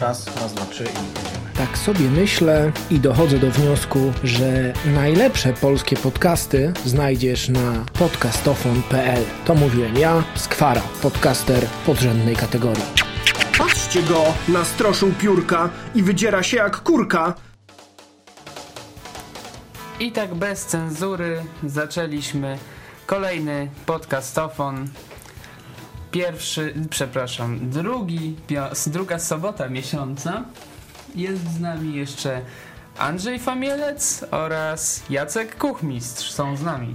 Raz, raz, dwa, trzy i jedziemy. Tak sobie myślę i dochodzę do wniosku, że najlepsze polskie podcasty znajdziesz na podcastofon.pl. To mówiłem ja, Skwara, podcaster podrzędnej kategorii. Patrzcie go, nastroszył piórka i wydziera się jak kurka. I tak bez cenzury zaczęliśmy kolejny podcastofon. Pierwszy, przepraszam, drugi, druga sobota miesiąca. Jest z nami jeszcze Andrzej Famielec oraz Jacek Kuchmistrz są z nami.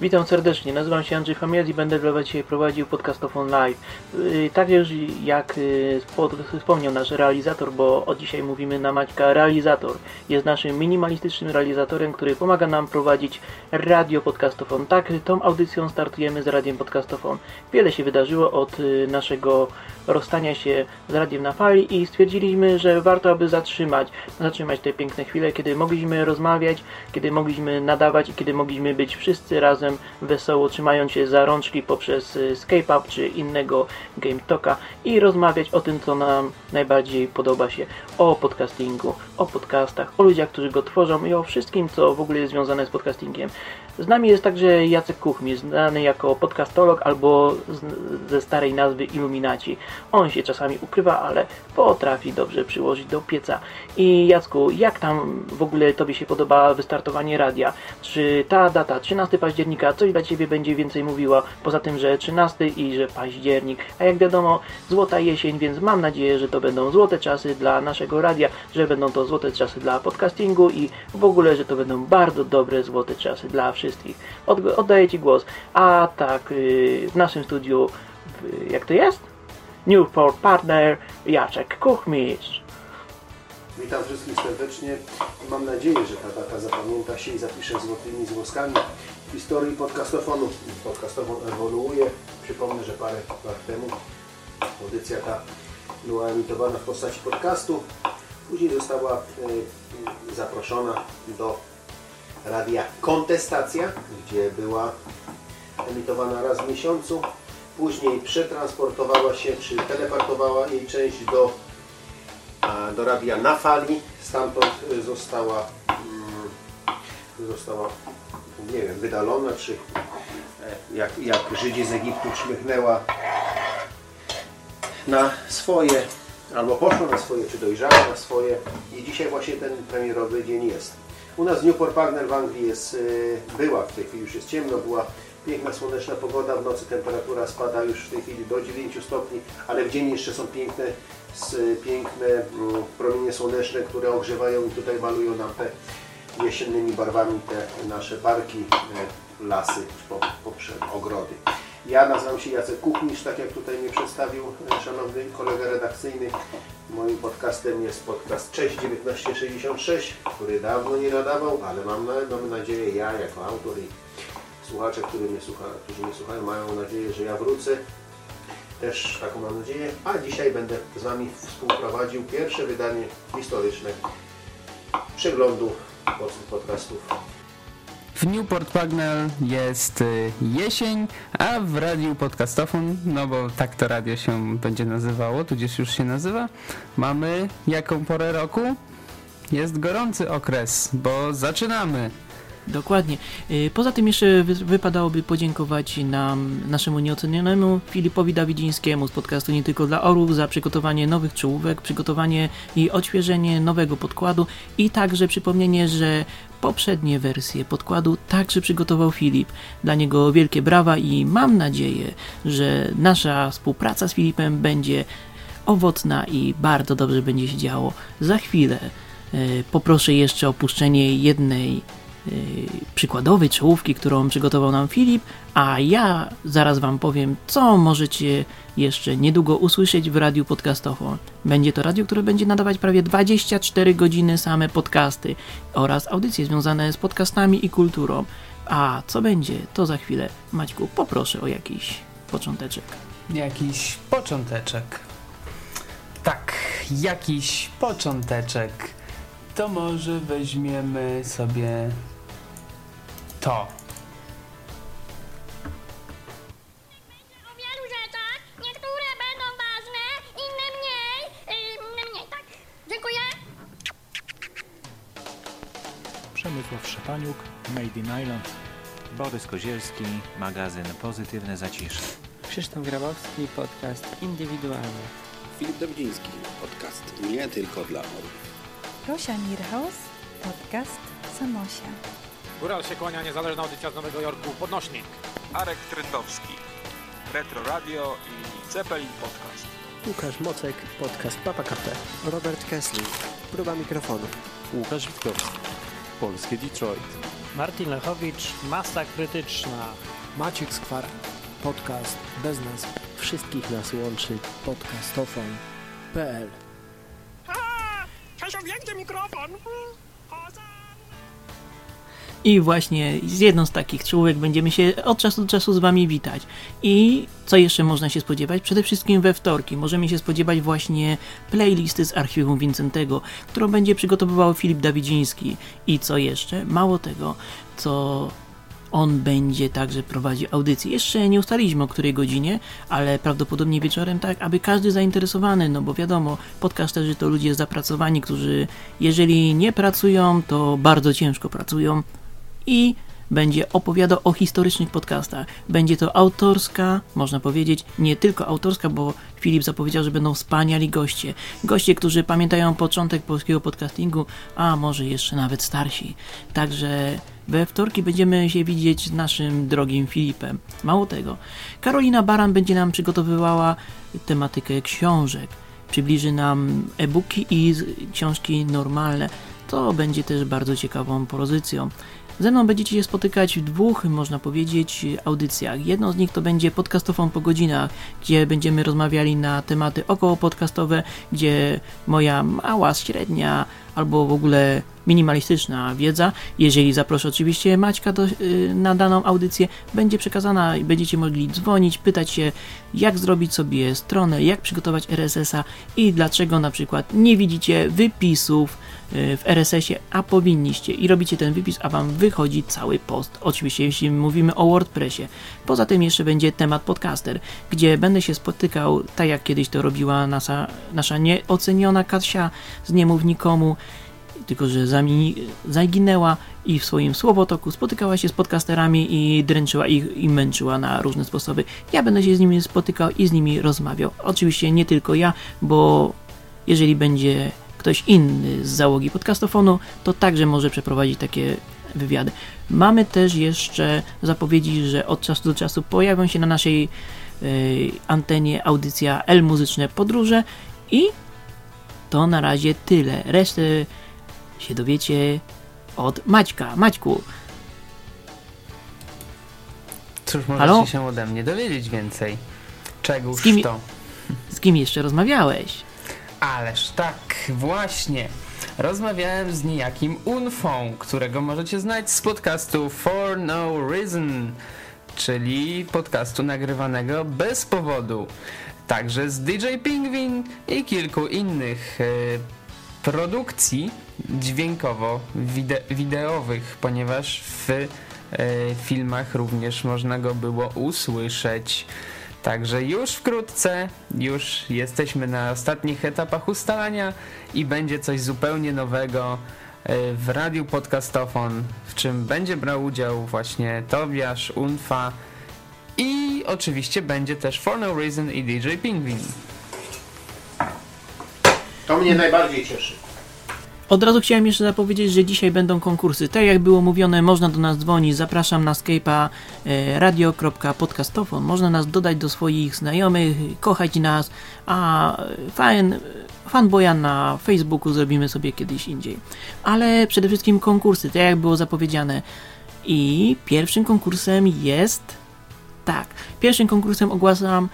Witam serdecznie, nazywam się Andrzej Famiel i będę dla Was dzisiaj prowadził podcastofon live. Yy, Tak już jak spod- wspomniał nasz realizator, bo od dzisiaj mówimy na Maćka realizator. Jest naszym minimalistycznym realizatorem, który pomaga nam prowadzić radio podcastofon. Tak, tą audycją startujemy z radiem podcastofon. Wiele się wydarzyło od yy, naszego rozstania się z radiem na fali i stwierdziliśmy, że warto aby zatrzymać, zatrzymać te piękne chwile, kiedy mogliśmy rozmawiać, kiedy mogliśmy nadawać i kiedy mogliśmy być wszyscy razem wesoło, trzymając się za rączki poprzez y, Up czy innego Game Talka i rozmawiać o tym, co nam najbardziej podoba się, o podcastingu, o podcastach, o ludziach, którzy go tworzą i o wszystkim, co w ogóle jest związane z podcastingiem. Z nami jest także Jacek Kuchmi, znany jako podcastolog albo ze starej nazwy Illuminaci. On się czasami ukrywa, ale potrafi dobrze przyłożyć do pieca. I Jacku, jak tam w ogóle Tobie się podoba wystartowanie radia? Czy ta data, 13 października, coś dla Ciebie będzie więcej mówiła? Poza tym, że 13 i że październik. A jak wiadomo, złota jesień, więc mam nadzieję, że to będą złote czasy dla naszego radia, że będą to złote czasy dla podcastingu i w ogóle, że to będą bardzo dobre złote czasy dla wszystkich. Od, oddaję Ci głos. A tak, yy, w naszym studiu, w, jak to jest? Newport Partner Jacek Kuchmistrz. Witam wszystkich serdecznie. Mam nadzieję, że ta data zapamięta się i zapisze złotymi złoskami w historii podcastofonu. Podcastofon ewoluuje. Przypomnę, że parę lat temu audycja ta była emitowana w postaci podcastu. Później została e, zaproszona do radia Kontestacja, gdzie była emitowana raz w miesiącu. Później przetransportowała się, czy teleportowała jej część do a, do radia na fali. Stamtąd y, została, mm, została nie wiem, wydalona, czy e, jak, jak Żydzi z Egiptu czmychnęła na swoje, albo poszła na swoje, czy dojrzała na swoje i dzisiaj właśnie ten premierowy dzień jest. U nas Newport Partner w Anglii jest, y, była, w tej chwili już jest ciemno, była piękna słoneczna pogoda, w nocy temperatura spada już w tej chwili do 9 stopni, ale w dzień jeszcze są piękne, piękne promienie słoneczne, które ogrzewają i tutaj malują nam te jesiennymi barwami te nasze parki, e, lasy, po, poprzez ogrody. Ja nazywam się Jacek Kuchmistrz, tak jak tutaj mnie przedstawił e, szanowny kolega redakcyjny. Moim podcastem jest podcast Cześć 1966, który dawno nie nadawał, ale mam, mam nadzieję, ja jako autor i słuchacze, którzy mnie, słucha, którzy mnie słuchają, mają nadzieję, że ja wrócę. Też taką mam nadzieję. A dzisiaj będę z Wami współprowadził pierwsze wydanie historyczne przeglądu polskich podcastów. W Newport Pagnell jest y, jesień, a w radiu podcastofon, no bo tak to radio się będzie nazywało, tudzież już się nazywa, mamy jaką porę roku? Jest gorący okres, bo zaczynamy. Dokładnie. Y, Poza tym jeszcze wy- wypadałoby podziękować nam, naszemu nieocenionemu Filipowi Dawidzińskiemu z podcastu Nie Tylko dla Orłów za przygotowanie nowych czołówek, przygotowanie i odświeżenie nowego podkładu i także przypomnienie, że poprzednie wersje podkładu także przygotował Filip. Dla niego wielkie brawa i mam nadzieję, że nasza współpraca z Filipem będzie owocna i bardzo dobrze będzie się działo. Za chwilę e, poproszę jeszcze o puszczenie jednej przykładowej czołówki, którą przygotował nam Filip, a ja zaraz Wam powiem, co możecie jeszcze niedługo usłyszeć w radiu podcastową. Będzie to radio, które będzie nadawać prawie 24 godziny same podcasty oraz audycje związane z podcastami i kulturą. A co będzie, to za chwilę. Maćku, poproszę o jakiś począteczek. Jakiś począteczek. Tak, jakiś począteczek to może weźmiemy sobie to. O wielu rzeczach, niektóre będą ważne, inne mniej. Y, tak. Dziękuję. Przemysław Szepaniuk, Made in Island. Borys Kozielski, magazyn Pozytywne Zacisze. Krzysztof Grabowski, podcast indywidualny. Filip Dobrzyński, podcast nie tylko dla orłów. Rosia Mirhaus, podcast Samosia. Góral się kłania, niezależna audycja z Nowego Jorku, podnośnik. Arek Trendowski, Retro Radio i Zeppelin Podcast. Łukasz Mocek, podcast Papa Cafe. Robert Kessling, próba mikrofonu. Łukasz Witkowski, Polskie Detroit. Martin Lechowicz, Masa Krytyczna. Maciek Skwara, podcast bez nas. Wszystkich nas łączy podcastofon.pl Większy mikrofon! I właśnie z jedną z takich czołówek będziemy się od czasu do czasu z Wami witać. I co jeszcze można się spodziewać? Przede wszystkim we wtorki możemy się spodziewać właśnie playlisty z archiwum Wincentego, którą będzie przygotowywał Filip Dawidziński. I co jeszcze? Mało tego, co on będzie także prowadził audycję. Jeszcze nie ustaliliśmy o której godzinie, ale prawdopodobnie wieczorem tak, aby każdy zainteresowany, no bo wiadomo, podcasterzy to ludzie zapracowani, którzy jeżeli nie pracują, to bardzo ciężko pracują i będzie opowiadał o historycznych podcastach. Będzie to autorska, można powiedzieć, nie tylko autorska, bo Filip zapowiedział, że będą wspaniali goście. Goście, którzy pamiętają początek polskiego podcastingu, a może jeszcze nawet starsi. Także we wtorki będziemy się widzieć z naszym drogim Filipem. Mało tego, Karolina Baran będzie nam przygotowywała tematykę książek. Przybliży nam e-booki i książki normalne. To będzie też bardzo ciekawą pozycją. Ze mną będziecie się spotykać w dwóch, można powiedzieć, audycjach. Jedną z nich to będzie podcastową po godzinach, gdzie będziemy rozmawiali na tematy około podcastowe, gdzie moja mała, średnia albo w ogóle minimalistyczna wiedza, jeżeli zaproszę oczywiście Maćka do, yy, na daną audycję, będzie przekazana i będziecie mogli dzwonić, pytać się, jak zrobić sobie stronę, jak przygotować RSS-a i dlaczego na przykład nie widzicie wypisów w RSS-ie, a powinniście i robicie ten wypis, a wam wychodzi cały post. Oczywiście, jeśli mówimy o WordPressie. Poza tym jeszcze będzie temat podcaster, gdzie będę się spotykał, tak jak kiedyś to robiła nasza, nasza nieoceniona Kasia z Nie Mów Nikomu, tylko że zaginęła i w swoim słowotoku spotykała się z podcasterami i dręczyła ich i męczyła na różne sposoby. Ja będę się z nimi spotykał i z nimi rozmawiał. Oczywiście nie tylko ja, bo jeżeli będzie ktoś inny z załogi podcastofonu, to także może przeprowadzić takie wywiady. Mamy też jeszcze zapowiedzi, że od czasu do czasu pojawią się na naszej y, antenie audycja L Muzyczne Podróże i to na razie tyle. Resztę się dowiecie od Maćka. Maćku. Cóż możecie Halo? się ode mnie dowiedzieć więcej? Czegoż z kim, to? Z kim jeszcze rozmawiałeś? Ależ tak, właśnie. Rozmawiałem z niejakim Unfą, którego możecie znać z podcastu For No Reason, czyli podcastu nagrywanego bez powodu. Także z DJ Pingwin i kilku innych yy, produkcji dźwiękowo-wideowych, ponieważ w e, filmach również można go było usłyszeć. Także już wkrótce, już jesteśmy na ostatnich etapach ustalania i będzie coś zupełnie nowego e, w Radiu Podcastofon, w czym będzie brał udział właśnie Tobiasz, Unfa i oczywiście będzie też For No Reason i DJ Pingwin. To mnie najbardziej cieszy. Od razu chciałem jeszcze zapowiedzieć, że dzisiaj będą konkursy. Tak jak było mówione, można do nas dzwonić. Zapraszam na Skype'a e, radio.podcastofon. Można nas dodać do swoich znajomych, kochać nas, a fan, fanboya na Facebooku zrobimy sobie kiedyś indziej. Ale przede wszystkim konkursy, tak jak było zapowiedziane. I pierwszym konkursem jest... Tak, pierwszym konkursem ogłaszam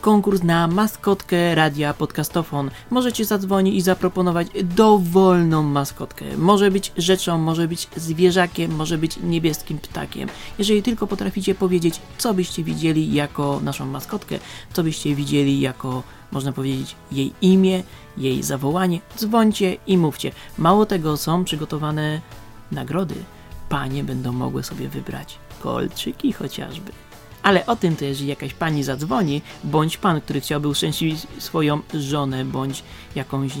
konkurs na maskotkę radia podcastofon. Możecie zadzwonić i zaproponować dowolną maskotkę. Może być rzeczą, może być zwierzakiem, może być niebieskim ptakiem. Jeżeli tylko potraficie powiedzieć, co byście widzieli jako naszą maskotkę, co byście widzieli jako, można powiedzieć, jej imię, jej zawołanie, dzwońcie i mówcie. Mało tego, są przygotowane nagrody. Panie będą mogły sobie wybrać kolczyki chociażby. Ale o tym też jakaś pani zadzwoni, bądź pan, który chciałby uszczęśliwić swoją żonę, bądź jakąś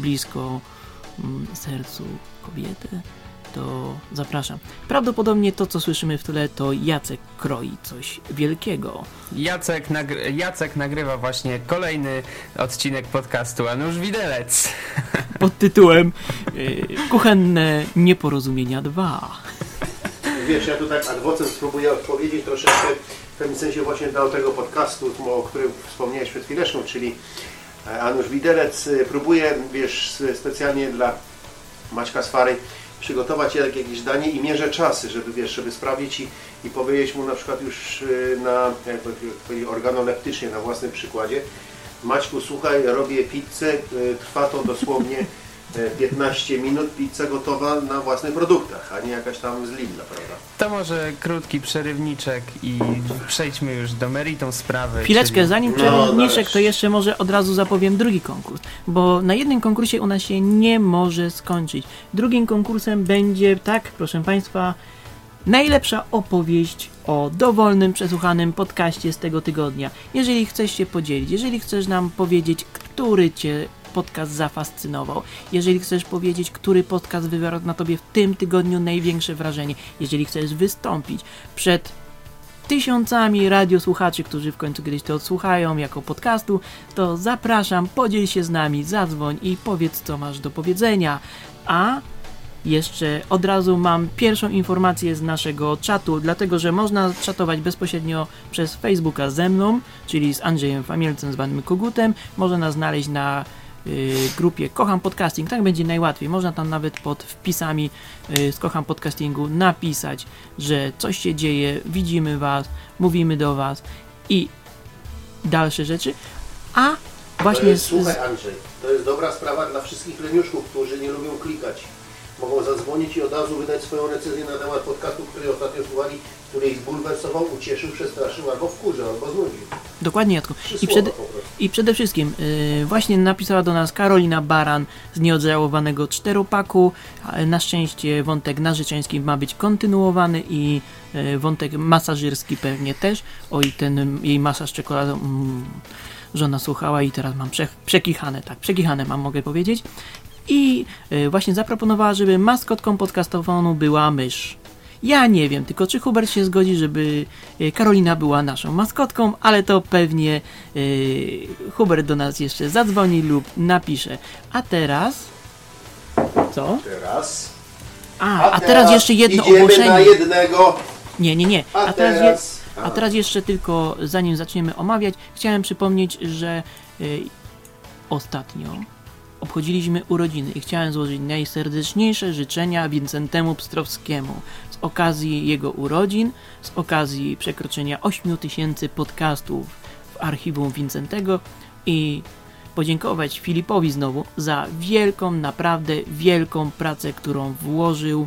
blisko mm, sercu kobietę, to zapraszam. Prawdopodobnie to, co słyszymy w tle, to Jacek kroi coś wielkiego. Jacek, nagry Jacek nagrywa właśnie kolejny odcinek podcastu Anusz Widelec. Pod tytułem y, Kuchenne Nieporozumienia 2. Wiesz, ja tu tak ad vocem spróbuję odpowiedzieć troszeczkę w pewnym sensie właśnie do tego podcastu, o którym wspomniałeś przed chwileczką, czyli e, Anusz Widelec e, próbuje, wiesz, specjalnie dla Maćka Swary przygotować jakieś danie i mierzę czasy, żeby wiesz, żeby sprawdzić i, i powiedzieć mu na przykład już e, na, organoleptycznie na własnym przykładzie Maćku, słuchaj, robię pizzę, trwa to dosłownie 15 minut, pizza gotowa na własnych produktach, a nie jakaś tam z Lidla, prawda? To może krótki przerywniczek i przejdźmy już do meritum sprawy. Chwileczkę, czyli... zanim przerywniczek, to jeszcze może od razu zapowiem drugi konkurs, bo na jednym konkursie u nas się nie może skończyć. Drugim konkursem będzie, tak, proszę Państwa, najlepsza opowieść o dowolnym, przesłuchanym podcaście z tego tygodnia. Jeżeli chcesz się podzielić, jeżeli chcesz nam powiedzieć, który Cię podcast zafascynował. Jeżeli chcesz powiedzieć, który podcast wywarł na tobie w tym tygodniu największe wrażenie, jeżeli chcesz wystąpić przed tysiącami radiosłuchaczy, którzy w końcu kiedyś to odsłuchają jako podcastu, to zapraszam, podziel się z nami, zadzwoń i powiedz, co masz do powiedzenia. A jeszcze od razu mam pierwszą informację z naszego czatu, dlatego że można czatować bezpośrednio przez Facebooka ze mną, czyli z Andrzejem Famielcem zwanym Kogutem. Można znaleźć na grupie Kocham Podcasting, tak będzie najłatwiej. Można tam nawet pod wpisami y, z Kocham Podcastingu napisać, że coś się dzieje, widzimy Was, mówimy do Was i dalsze rzeczy. A właśnie. To jest, słuchaj, Andrzej, to jest dobra sprawa dla wszystkich leniuszków, którzy nie lubią klikać. Mogą zadzwonić i od razu wydać swoją recenzję na temat podcastu, który ostatnio słuchali, który ich zbulwersował, ucieszył, przestraszył albo wkurzył, albo znudził. Dokładnie, Jacku. I, przed, I przede wszystkim yy, właśnie napisała do nas Karolina Baran z nieodżałowanego czteropaku. Na szczęście wątek narzeczeński ma być kontynuowany i yy, wątek masażerski pewnie też. Oj, ten jej masaż czekoladą... Mm, żona słuchała i teraz mam prze, przekichane, tak, przekichane mam, mogę powiedzieć. I yy, właśnie zaproponowała, żeby maskotką podcastofonu była mysz. Ja nie wiem, tylko czy Hubert się zgodzi, żeby e, Karolina była naszą maskotką, ale to pewnie yy, Hubert do nas jeszcze zadzwoni lub napisze. A teraz... Co? Teraz... A, a, a teraz, teraz, jeszcze jedno ogłoszenie. na jednego. Nie, nie, nie. A, a teraz, teraz je, a teraz jeszcze tylko, zanim zaczniemy omawiać, chciałem przypomnieć, że yy, ostatnio obchodziliśmy urodziny i chciałem złożyć najserdeczniejsze życzenia Wincentemu Pstrowskiemu z okazji jego urodzin, z okazji przekroczenia 8000 podcastów w archiwum Wincentego i podziękować Filipowi znowu za wielką, naprawdę wielką pracę, którą włożył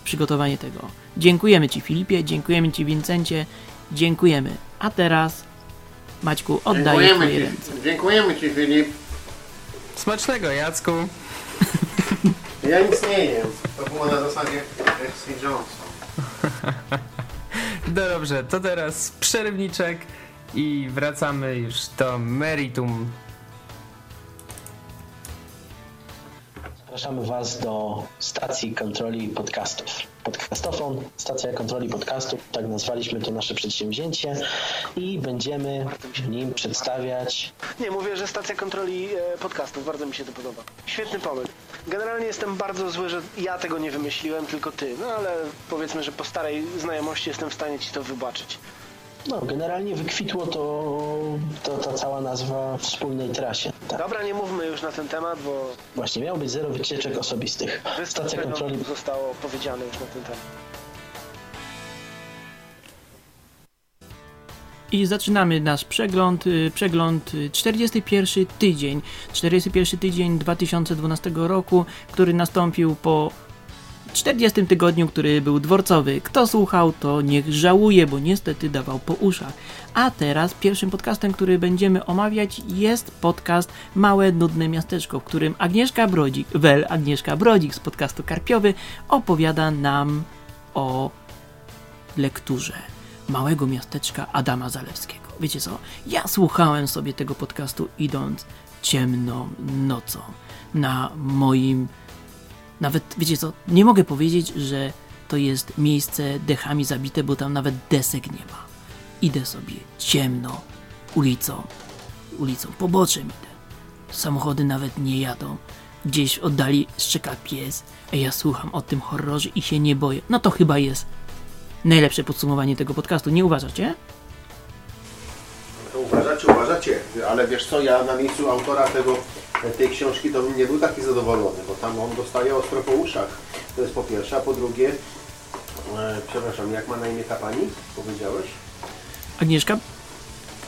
w przygotowanie tego. Dziękujemy Ci Filipie, dziękujemy Ci Wincencie, dziękujemy. A teraz Maćku, oddaję dziękujemy Twoje ci, ręce. Dziękujemy Ci Filip. Smacznego, Jacku. Ja nic nie jem. To było na zasadzie FC Johnson. No dobrze, to teraz przerywniczek i wracamy już do meritum. Zapraszamy Was do stacji kontroli podcastów. Podcastofon, stacja kontroli podcastów, tak nazwaliśmy to nasze przedsięwzięcie i będziemy w nim przedstawiać... Nie, mówię, że stacja kontroli e, podcastów, bardzo mi się to podoba. Świetny pomysł. Generalnie jestem bardzo zły, że ja tego nie wymyśliłem, tylko Ty, no ale powiedzmy, że po starej znajomości jestem w stanie Ci to wybaczyć. No, generalnie wykwitło to, to ta cała nazwa wspólnej trasie. Tak. Dobra, nie mówmy już na ten temat, bo... Właśnie, miało być zero wycieczek osobistych. Stacja kontroli zostało powiedziane już na ten temat. I zaczynamy nasz przegląd, y, przegląd 41 tydzień, 41 tydzień 2012 roku, który nastąpił po 40 tygodniu, który był dworcowy. Kto słuchał, to niech żałuje, bo niestety dawał po uszach. A teraz pierwszym podcastem, który będziemy omawiać jest podcast Małe Nudne Miasteczko, w którym Agnieszka Brodzik, wel Agnieszka Brodzik z podcastu Karpiowy opowiada nam o lekturze Małego Miasteczka Adama Zalewskiego. Wiecie co, ja słuchałem sobie tego podcastu idąc ciemną nocą na moim Nawet, wiecie co, nie mogę powiedzieć, że to jest miejsce dechami zabite, bo tam nawet desek nie ma. Idę sobie ciemno, ulicą, ulicą, poboczem idę. Samochody nawet nie jadą. Gdzieś oddali szczeka pies, a ja słucham o tym horrorze i się nie boję. No to chyba jest najlepsze podsumowanie tego podcastu, nie uważacie? Uważacie, ale wiesz co, ja na miejscu autora tego, tej książki to bym nie był taki zadowolony, bo tam on dostaje ostro po uszach. To jest po pierwsze, a po drugie, e, przepraszam, jak ma na imię ta pani? Powiedziałeś? Agnieszka?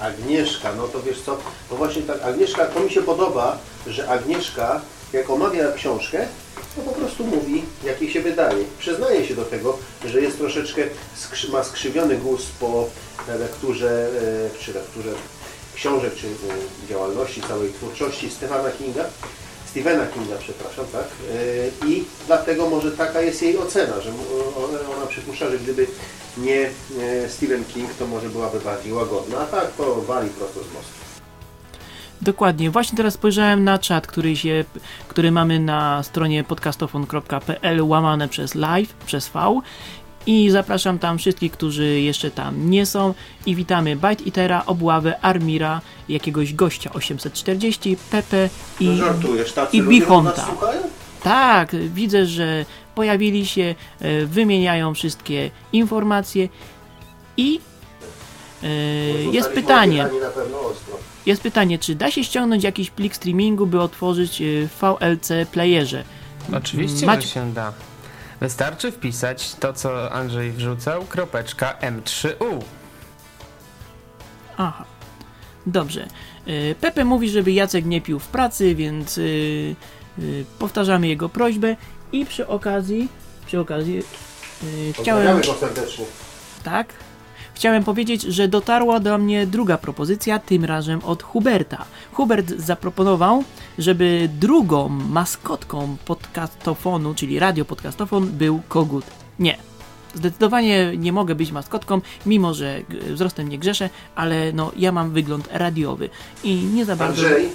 Agnieszka, no to wiesz co, no właśnie tak, Agnieszka, to mi się podoba, że Agnieszka, jak omawia książkę, to po prostu mówi, jak jej się wydaje. Przyznaje się do tego, że jest troszeczkę, skrzy, ma skrzywiony gust po lekturze, e, czy lekturze książek, czy e, działalności, całej twórczości Stephena Kinga, Stephena Kinga, przepraszam, tak? E, I dlatego może taka jest jej ocena, że ona, przypuszcza, że gdyby nie Stephen King, to może byłaby bardziej łagodna, a tak to wali prosto z mostu. Dokładnie. Właśnie teraz spojrzałem na czat, który, się, który mamy na stronie podcastofon.pl łamane przez live, przez V i zapraszam tam wszystkich, którzy jeszcze tam nie są i witamy Bite Eatera, Obławę, Armira, jakiegoś gościa 840, Pepe i, no żartujesz, tacy i Bichonta. Tak, widzę, że pojawili się, e, wymieniają wszystkie informacje i e, jest pytanie. Jest pytanie, czy da się ściągnąć jakiś plik streamingu, by otworzyć w VLC playerze? Oczywiście, Macie- że się da. Wystarczy wpisać to, co Andrzej wrzucał, kropeczka M3U. Aha. Dobrze. Y, Pepe mówi, żeby Jacek nie pił w pracy, więc y, y, powtarzamy jego prośbę i przy okazji przy okazji chciałem Pozdrawiamy go serdecznie. tak Chciałem powiedzieć, że dotarła do mnie druga propozycja, tym razem od Huberta. Hubert zaproponował, żeby drugą maskotką podcastofonu, czyli radio podcastofon, był kogut. Nie. Zdecydowanie nie mogę być maskotką, mimo że wzrostem nie grzeszę, ale no ja mam wygląd radiowy i nie za bardzo... Andrzej,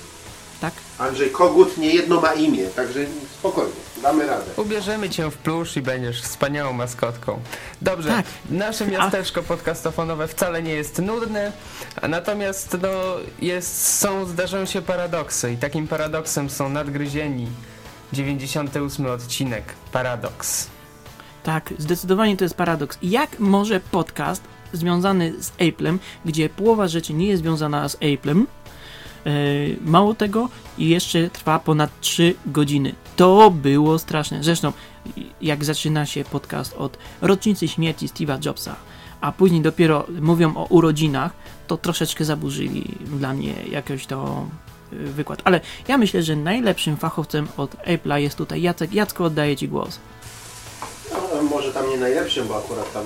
Tak? Andrzej Kogut nie jedno ma imię, także spokojnie, damy radę. Ubierzemy cię w plusz i będziesz wspaniałą maskotką. Dobrze, Tak. nasze miasteczko podcastofonowe wcale nie jest nudne, a natomiast no, jest, są, zdarzają się paradoksy i takim paradoksem są nadgryzieni. 98 odcinek, paradoks. Tak, zdecydowanie to jest paradoks. Jak może podcast związany z Apple'em, gdzie połowa rzeczy nie jest związana z Apple'em, mało tego, i jeszcze trwa ponad 3 godziny. To było straszne. Zresztą, jak zaczyna się podcast od rocznicy śmierci Steve'a Jobsa, a później dopiero mówią o urodzinach, to troszeczkę zaburzyli dla mnie jakoś to e, wykład. Ale ja myślę, że najlepszym fachowcem od Apple'a jest tutaj Jacek. Jacku, oddaję Ci głos. No, może tam nie najlepszym, bo akurat tam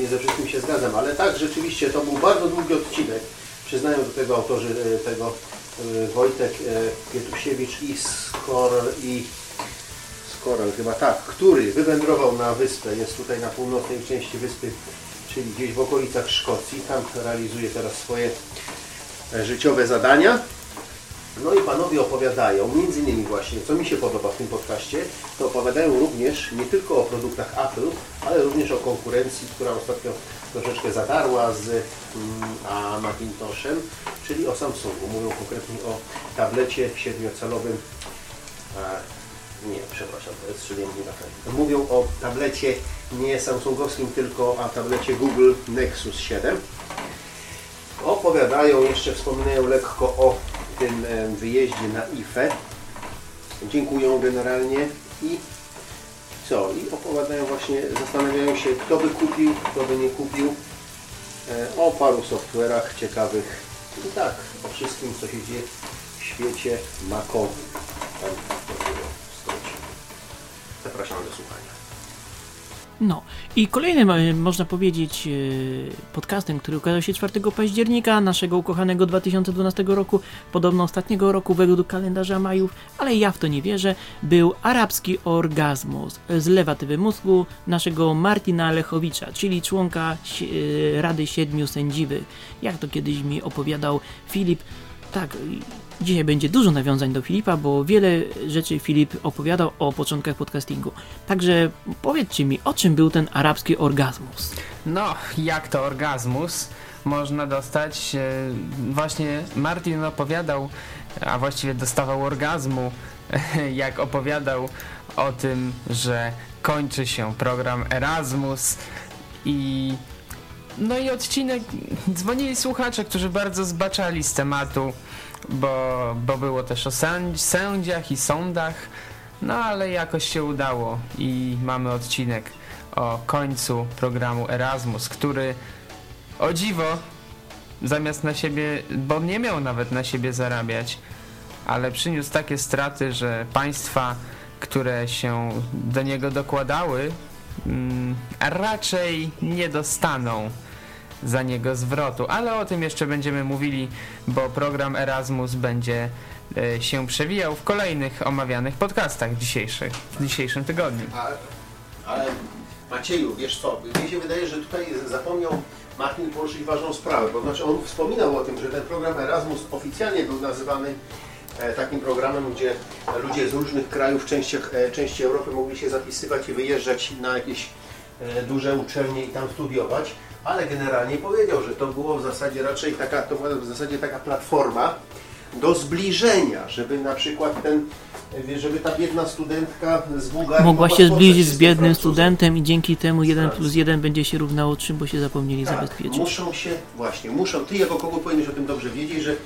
nie ze wszystkim się zgadzam, ale tak, rzeczywiście to był bardzo długi odcinek. Przyznają do tego autorzy e, tego e, Wojtek e, Pietusiewicz i Skorel i Skorel chyba tak, który wywędrował na wyspę, jest tutaj na północnej części wyspy, czyli gdzieś w okolicach Szkocji. Tam realizuje teraz swoje życiowe zadania. No i panowie opowiadają, między innymi właśnie, co mi się podoba w tym podcaście, to opowiadają również nie tylko o produktach Apple, ale również o konkurencji, która ostatnio troszeczkę zadarła z mm, a Macintoshem, czyli o Samsungu. Mówią konkretnie o tablecie siedmiocalowym, a, nie, przepraszam, to jest strzeliłem ten. Mówią o tablecie nie samsungowskim, tylko o tablecie Google Nexus 7 opowiadają, jeszcze wspominają lekko o tym e, wyjeździe na IFE. Dziękują generalnie i co? I opowiadają właśnie, zastanawiają się, kto by kupił, kto by nie kupił. E, O paru software'ach ciekawych. I tak, o wszystkim, co się dzieje w świecie makowym. Zapraszam do słuchania. No i kolejnym, e, można powiedzieć, e, podcastem, który ukazał się 4 października naszego ukochanego 2012 roku, podobno ostatniego roku według kalendarza Majów, ale ja w to nie wierzę, był Arabski Orgazmus z lewatywy mózgu naszego Martina Lechowicza, czyli członka e, Rady Siedmiu Sędziwych. Jak to kiedyś mi opowiadał Filip, Tak, dzisiaj będzie dużo nawiązań do Filipa, bo wiele rzeczy Filip opowiadał o początkach podcastingu. Także powiedzcie mi, o czym był ten arabski orgazmus? No, jak to orgazmus można dostać? E, Właśnie Martin opowiadał, a właściwie dostawał orgazmu, jak opowiadał o tym, że kończy się program Erasmus i no i odcinek dzwonili słuchacze, którzy bardzo zbaczali z tematu, bo, bo było też o sędzi, sędziach i sądach, no ale jakoś się udało i mamy odcinek o końcu programu Erasmus, który o dziwo zamiast na siebie, bo nie miał nawet na siebie zarabiać, ale przyniósł takie straty, że państwa, które się do niego dokładały, mm, raczej nie dostaną za niego zwrotu, ale o tym jeszcze będziemy mówili, bo program Erasmus będzie e, się przewijał w kolejnych omawianych podcastach dzisiejszych, w dzisiejszym tygodniu. Ale, ale Macieju, wiesz co, mi się wydaje, że tutaj zapomniał Martin poruszyć ważną sprawę, bo znaczy on wspominał o tym, że ten program Erasmus oficjalnie był nazywany e, takim programem, gdzie ludzie z różnych krajów, części, e, części Europy mogli się zapisywać i wyjeżdżać na jakieś duże uczelnie i tam studiować, ale generalnie powiedział, że to było w zasadzie raczej taka, to była w zasadzie taka platforma do zbliżenia, żeby na przykład ten, żeby ta biedna studentka z Bułgarii Mogła się zbliżyć z biednym studentem i dzięki temu 1 Tak. plus 1 będzie się równało 3, bo się zapomnieli Tak, zabezpieczyć. muszą się, właśnie, muszą, ty jako kogut powinieneś o tym dobrze wiedzieć, że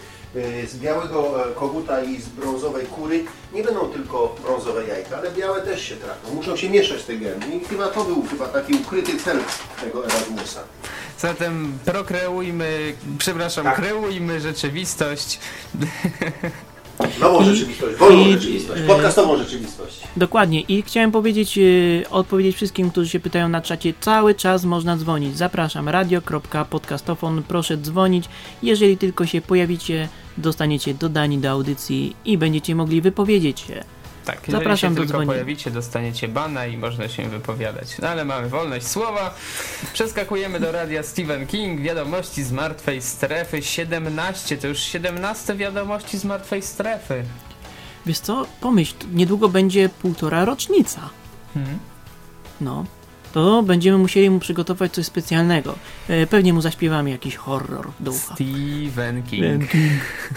z białego e, koguta i z brązowej kury nie będą tylko brązowe jajka, ale białe też się trafią. Muszą się mieszać te geny i chyba to był chyba taki ukryty cel tego Erasmusa. Zatem prokreujmy, przepraszam, Tak. kreujmy rzeczywistość. Nową I- rzeczywistość, wolną i- rzeczywistość, podcastową rzeczywistość. Dokładnie i chciałem powiedzieć, e, odpowiedzieć wszystkim, którzy się pytają na czacie, cały czas można dzwonić. Zapraszam, radio.podcastofon, proszę dzwonić. Jeżeli tylko się pojawicie, dostaniecie dodani do audycji i będziecie mogli wypowiedzieć się. Tak, jeżeli Zapraszam się do tylko dzwonienia. pojawicie, dostaniecie bana i można się wypowiadać. No ale mamy wolność słowa. Przeskakujemy do radia Stephen King. Wiadomości z martwej strefy 17. To już 17 wiadomości z martwej strefy. Wiesz co, pomyśl, niedługo będzie półtora rocznica. Mhm. No, to będziemy musieli mu przygotować coś specjalnego. E, pewnie mu zaśpiewamy jakiś horror do ucha. Stephen King. King.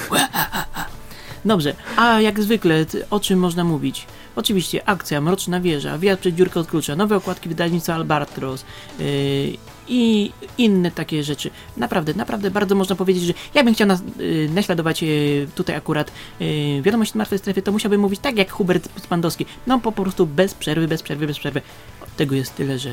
Dobrze, a jak zwykle, o czym można mówić? Oczywiście akcja, Mroczna Wieża, Wiatr przed dziurkę od klucza, nowe okładki wydawnictwa Albatros yy, i inne takie rzeczy. Naprawdę, naprawdę bardzo można powiedzieć, że ja bym chciał nas, yy, naśladować yy, tutaj akurat yy, wiadomość z martwej strefy, to musiałbym mówić tak jak Hubert Spandowski. No po prostu bez przerwy, bez przerwy, bez przerwy. Tego jest tyle, że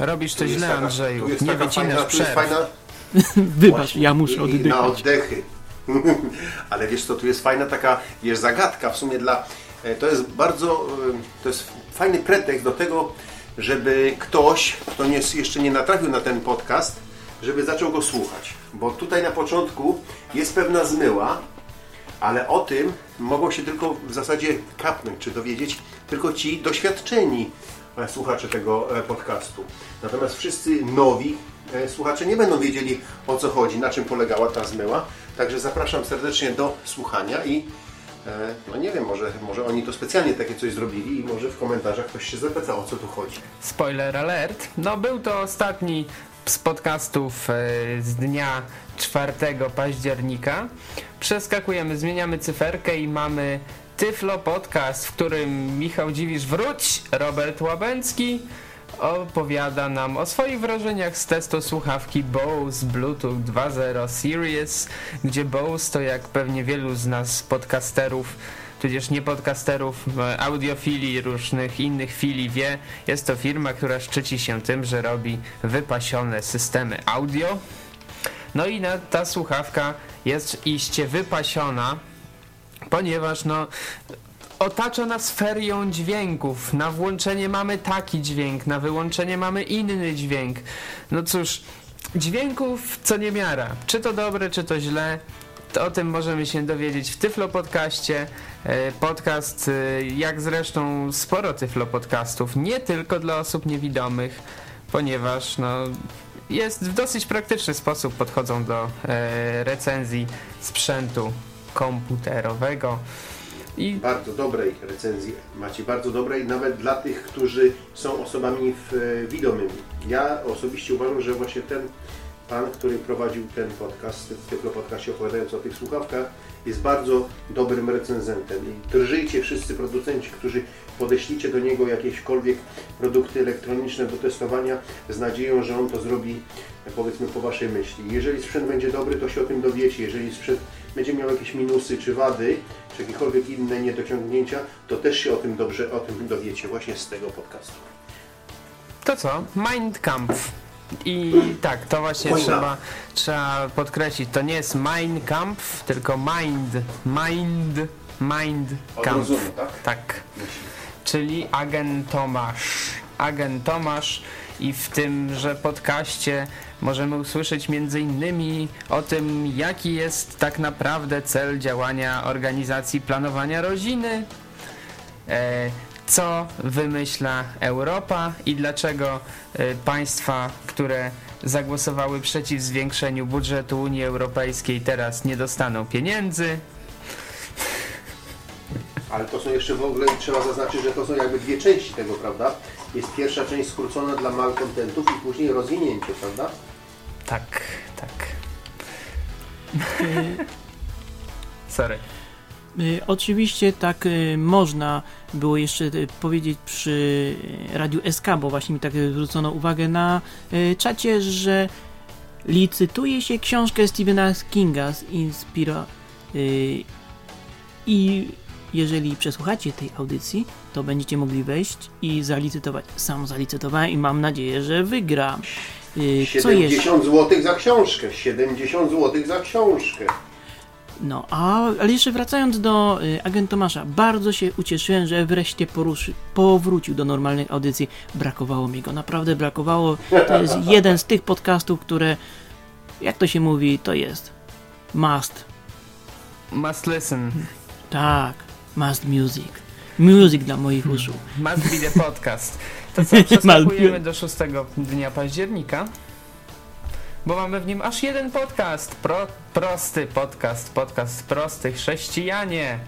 Robisz to źle, taka- Andrzeju. tu jest Nie taka wycinasz przerw. fajna, wybacz, ja muszę i oddychać. Na oddechy. Ale wiesz co, tu jest fajna taka, wiesz, zagadka w sumie dla... e, To jest bardzo, e, to jest fajny pretekst do tego, żeby ktoś, kto nie, jeszcze nie natrafił na ten podcast, żeby zaczął go słuchać. Bo tutaj na początku jest pewna zmyła, ale o tym mogą się tylko w zasadzie kapnąć, czy dowiedzieć tylko ci doświadczeni e, słuchacze tego e, podcastu. Natomiast wszyscy nowi e, słuchacze nie będą wiedzieli o co chodzi, na czym polegała ta zmyła. Także zapraszam serdecznie do słuchania i no nie wiem, może, może oni to specjalnie takie coś zrobili i może w komentarzach ktoś się zapyta o co tu chodzi. Spoiler alert. No był to ostatni z podcastów e, z dnia 4 października. Przeskakujemy, zmieniamy cyferkę i mamy Tyflo Podcast, w którym Michał Dziwisz wróć, Robert Łabęcki opowiada nam o swoich wrażeniach z testu słuchawki Bose Bluetooth 2.0 Series, gdzie Bose to jak pewnie wielu z nas podcasterów tudzież nie podcasterów, e, audiofili, różnych innych filii wie, jest to firma, która szczyci się tym, że robi wypasione systemy audio. No i ta słuchawka jest iście wypasiona, ponieważ no otacza nas ferią dźwięków. Na włączenie mamy taki dźwięk, na wyłączenie mamy inny dźwięk. No cóż, dźwięków co niemiara. Czy to dobre, czy to źle, o tym możemy się dowiedzieć w Tyflo Podcaście. E, Podcast, e, jak zresztą sporo Tyflo Podcastów, nie tylko dla osób niewidomych, ponieważ no, jest w dosyć praktyczny sposób podchodzą do e, recenzji sprzętu komputerowego. I bardzo dobrej recenzji macie, bardzo dobrej, nawet dla tych, którzy są osobami widomymi. Ja osobiście uważam, że właśnie ten pan, który prowadził ten podcast, w tym podcastie opowiadając o tych słuchawkach, jest bardzo dobrym recenzentem. I drżyjcie wszyscy producenci, którzy podeślicie do niego jakiekolwiek produkty elektroniczne do testowania z nadzieją, że on to zrobi powiedzmy po Waszej myśli. Jeżeli sprzęt będzie dobry, to się o tym dowiecie. Jeżeli sprzęt będzie miał jakieś minusy czy wady, czy jakiekolwiek inne niedociągnięcia, to też się o tym dobrze o tym dowiecie właśnie z tego podcastu. To co? Mind Kampf. I tak, to właśnie trzeba, trzeba podkreślić. To nie jest Mein Kampf, tylko Mind. Mind. Mind Kampf. tak? Tak. Czyli agent Tomasz. Agent Tomasz i w tymże podcaście możemy usłyszeć między innymi o tym, jaki jest tak naprawdę cel działania organizacji planowania rodziny, e, co wymyśla Europa i dlaczego e, państwa, które zagłosowały przeciw zwiększeniu budżetu Unii Europejskiej teraz nie dostaną pieniędzy. Ale to są jeszcze w ogóle, trzeba zaznaczyć, że to są jakby dwie części tego, prawda? Jest pierwsza część skrócona dla malkontentów i później rozwinięcie, prawda? Tak, tak. Sorry. Y, oczywiście tak y, można było jeszcze y, powiedzieć przy Radiu SK, bo właśnie mi tak zwrócono uwagę na czacie, że licytuje się książkę Stephena Kinga z Inspira i jeżeli przesłuchacie tej audycji, to będziecie mogli wejść i zalicytować. Sam zalicytowałem i mam nadzieję, że wygram. 70 zł za książkę. 70 zł za książkę. No, a, ale jeszcze wracając do y, agent Tomasza, bardzo się ucieszyłem, że wreszcie poruszy, powrócił do normalnych audycji. Brakowało mi go, naprawdę brakowało. To jest jeden z tych podcastów, które, jak to się mówi, to jest must. Must listen. Tak, must music. Music dla moich uszu. Must be the podcast. To co, przeskakujemy do 6 dnia października bo mamy w nim aż jeden podcast. Pro, prosty podcast, podcast prosty, chrześcijanie.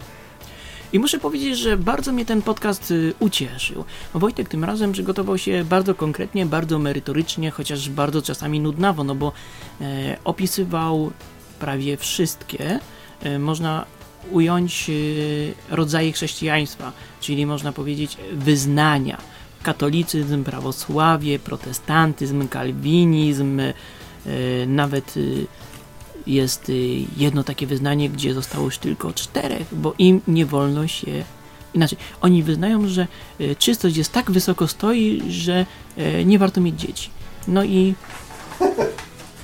I muszę powiedzieć, że bardzo mnie ten podcast y, ucieszył. Wojtek tym razem przygotował się bardzo konkretnie, bardzo merytorycznie, chociaż bardzo czasami nudnawo, no bo e, opisywał prawie wszystkie, e, można ująć e, rodzaje chrześcijaństwa, czyli można powiedzieć wyznania. Katolicyzm, prawosławie, protestantyzm, kalwinizm, nawet y, jest y, jedno takie wyznanie, gdzie zostało już tylko czterech, bo im nie wolno się inaczej. Oni wyznają, że e, czystość jest tak wysoko stoi, że e, nie warto mieć dzieci. No i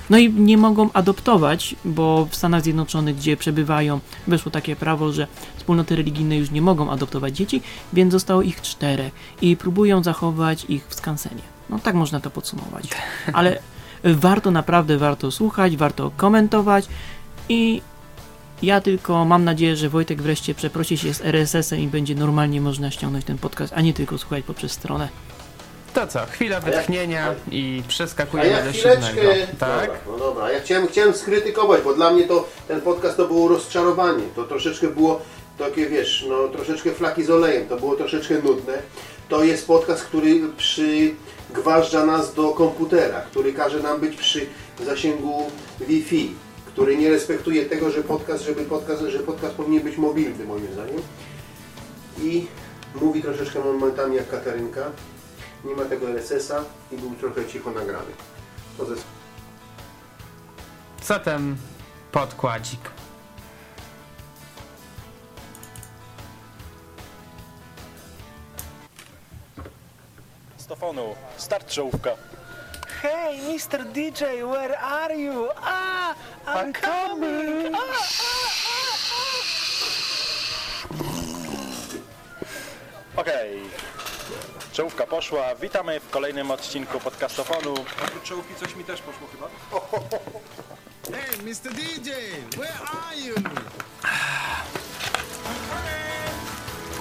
no i nie mogą adoptować, bo w Stanach Zjednoczonych, gdzie przebywają, weszło takie prawo, że wspólnoty religijne już nie mogą adoptować dzieci, więc zostało ich czterech i próbują zachować ich w skansenie. No tak można to podsumować. Ale warto, naprawdę warto słuchać, warto komentować i ja tylko mam nadzieję, że Wojtek wreszcie przeprosi się z RSS-em i będzie normalnie można ściągnąć ten podcast, a nie tylko słuchać poprzez stronę. To co, chwila wytchnienia ja, i przeskakujemy ja do siódmego. Tak? Dobra, no dobra, ja chciałem, chciałem skrytykować, bo dla mnie to ten podcast to było rozczarowanie. To troszeczkę było takie, wiesz, no troszeczkę flaki z olejem, to było troszeczkę nudne. To jest podcast, który przy gważdża nas do komputera, który każe nam być przy zasięgu Wi-Fi, który nie respektuje tego, że podcast, żeby podcast, że podcast powinien być mobilny moim zdaniem. I mówi troszeczkę momentami jak Katarynka. Nie ma tego RSS-a i był trochę cicho nagrany. Zatem podkładzik. Mikrofonu. Start czołówka. Hey, Mr. DJ, where are you? Ah, I'm, I'm coming. coming. Ah, Okej. Okay. Czołówka poszła. Witamy w kolejnym odcinku podcastofonu. Oprócz czołówki coś mi też poszło chyba. Hey, Mr. DJ, where are you?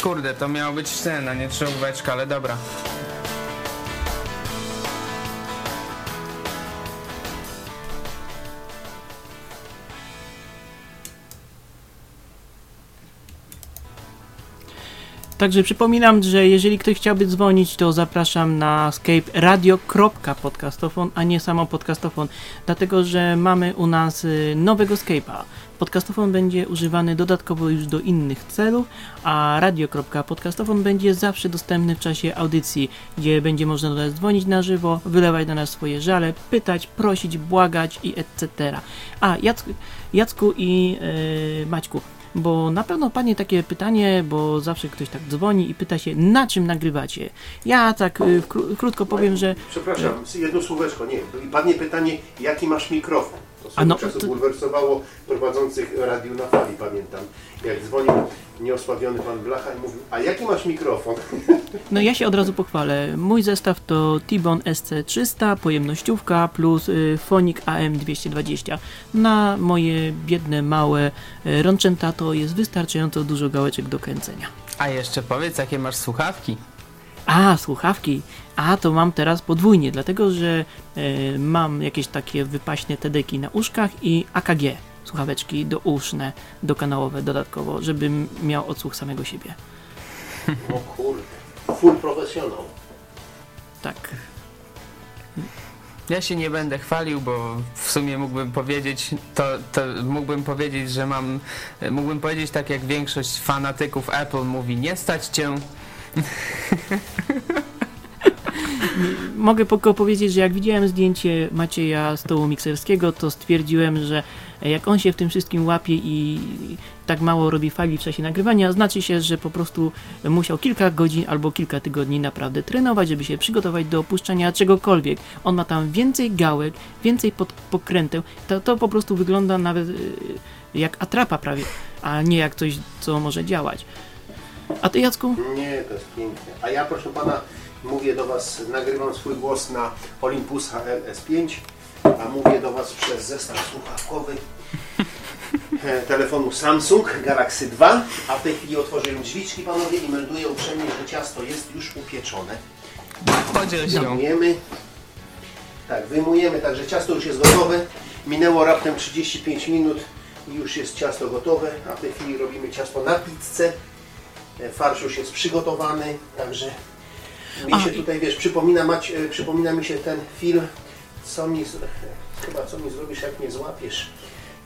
Kurde, to miało być scena, nie czołóweczka, ale dobra. Także przypominam, że jeżeli ktoś chciałby dzwonić, to zapraszam na Skype radio.podcastofon, a nie samo podcastofon, dlatego że mamy u nas y, nowego Skype'a. Podcastofon będzie używany dodatkowo już do innych celów, a radio.podcastofon będzie zawsze dostępny w czasie audycji, gdzie będzie można do nas dzwonić na żywo, wylewać na nas swoje żale, pytać, prosić, błagać i etc. A, Jacku, Jacku i yy, Maćku, bo na pewno padnie takie pytanie, bo zawsze ktoś tak dzwoni i pyta się, na czym nagrywacie. Ja tak y, kró- krótko powiem, że... Przepraszam, jedno słóweczko, nie. Padnie pytanie, jaki masz mikrofon? To A no, swego czasu to- bulwersowało prowadzących radiu na fali, pamiętam. Jak dzwonił nieosławiony pan Blacha i mówił, a jaki masz mikrofon? No ja się od razu pochwalę. Mój zestaw to T-Bone SC300, pojemnościówka plus y, Phonic AM220. Na moje biedne, małe y, rączęta to jest wystarczająco dużo gałeczek do kręcenia. A jeszcze powiedz, jakie masz słuchawki. A, słuchawki. A, to mam teraz podwójnie, dlatego że e, mam jakieś takie wypaśne TDki na uszkach i AKG. Słuchaweczki douszne, dokanałowe dodatkowo, żebym miał odsłuch samego siebie. O kurde, full professional. Tak. Ja się nie będę chwalił, bo w sumie mógłbym powiedzieć, to, to mógłbym powiedzieć, że mam, mógłbym powiedzieć tak jak większość fanatyków Apple mówi, nie stać cię. Mogę tylko powiedzieć, że jak widziałem zdjęcie Macieja stołu mikserskiego, to stwierdziłem, że jak on się w tym wszystkim łapie i tak mało robi fali w czasie nagrywania, znaczy się, że po prostu musiał kilka godzin albo kilka tygodni naprawdę trenować, żeby się przygotować do opuszczania czegokolwiek. On ma tam więcej gałek, więcej pod, pokręteł, to, to po prostu wygląda nawet y, jak atrapa prawie, a nie jak coś, co może działać. A ty Jacku? Nie, to jest piękne. A ja proszę pana mówię do was, nagrywam swój głos na Olympus HLS5, a mówię do was przez zestaw słuchawkowy e, telefonu Samsung Galaxy 2, a w tej chwili otworzyłem drzwiczki panowie i melduję uprzejmie, że ciasto jest już upieczone. Podziel się. Wyjmujemy. Tak, wyjmujemy, także ciasto już jest gotowe. Minęło raptem 35 minut i już jest ciasto gotowe, a w tej chwili robimy ciasto na pizzę. E, Farsz już jest przygotowany, także mi A, się tutaj, wiesz, przypomina, Mać, e, przypomina mi się ten film, co mi, chyba co mi zrobisz, jak mnie złapiesz.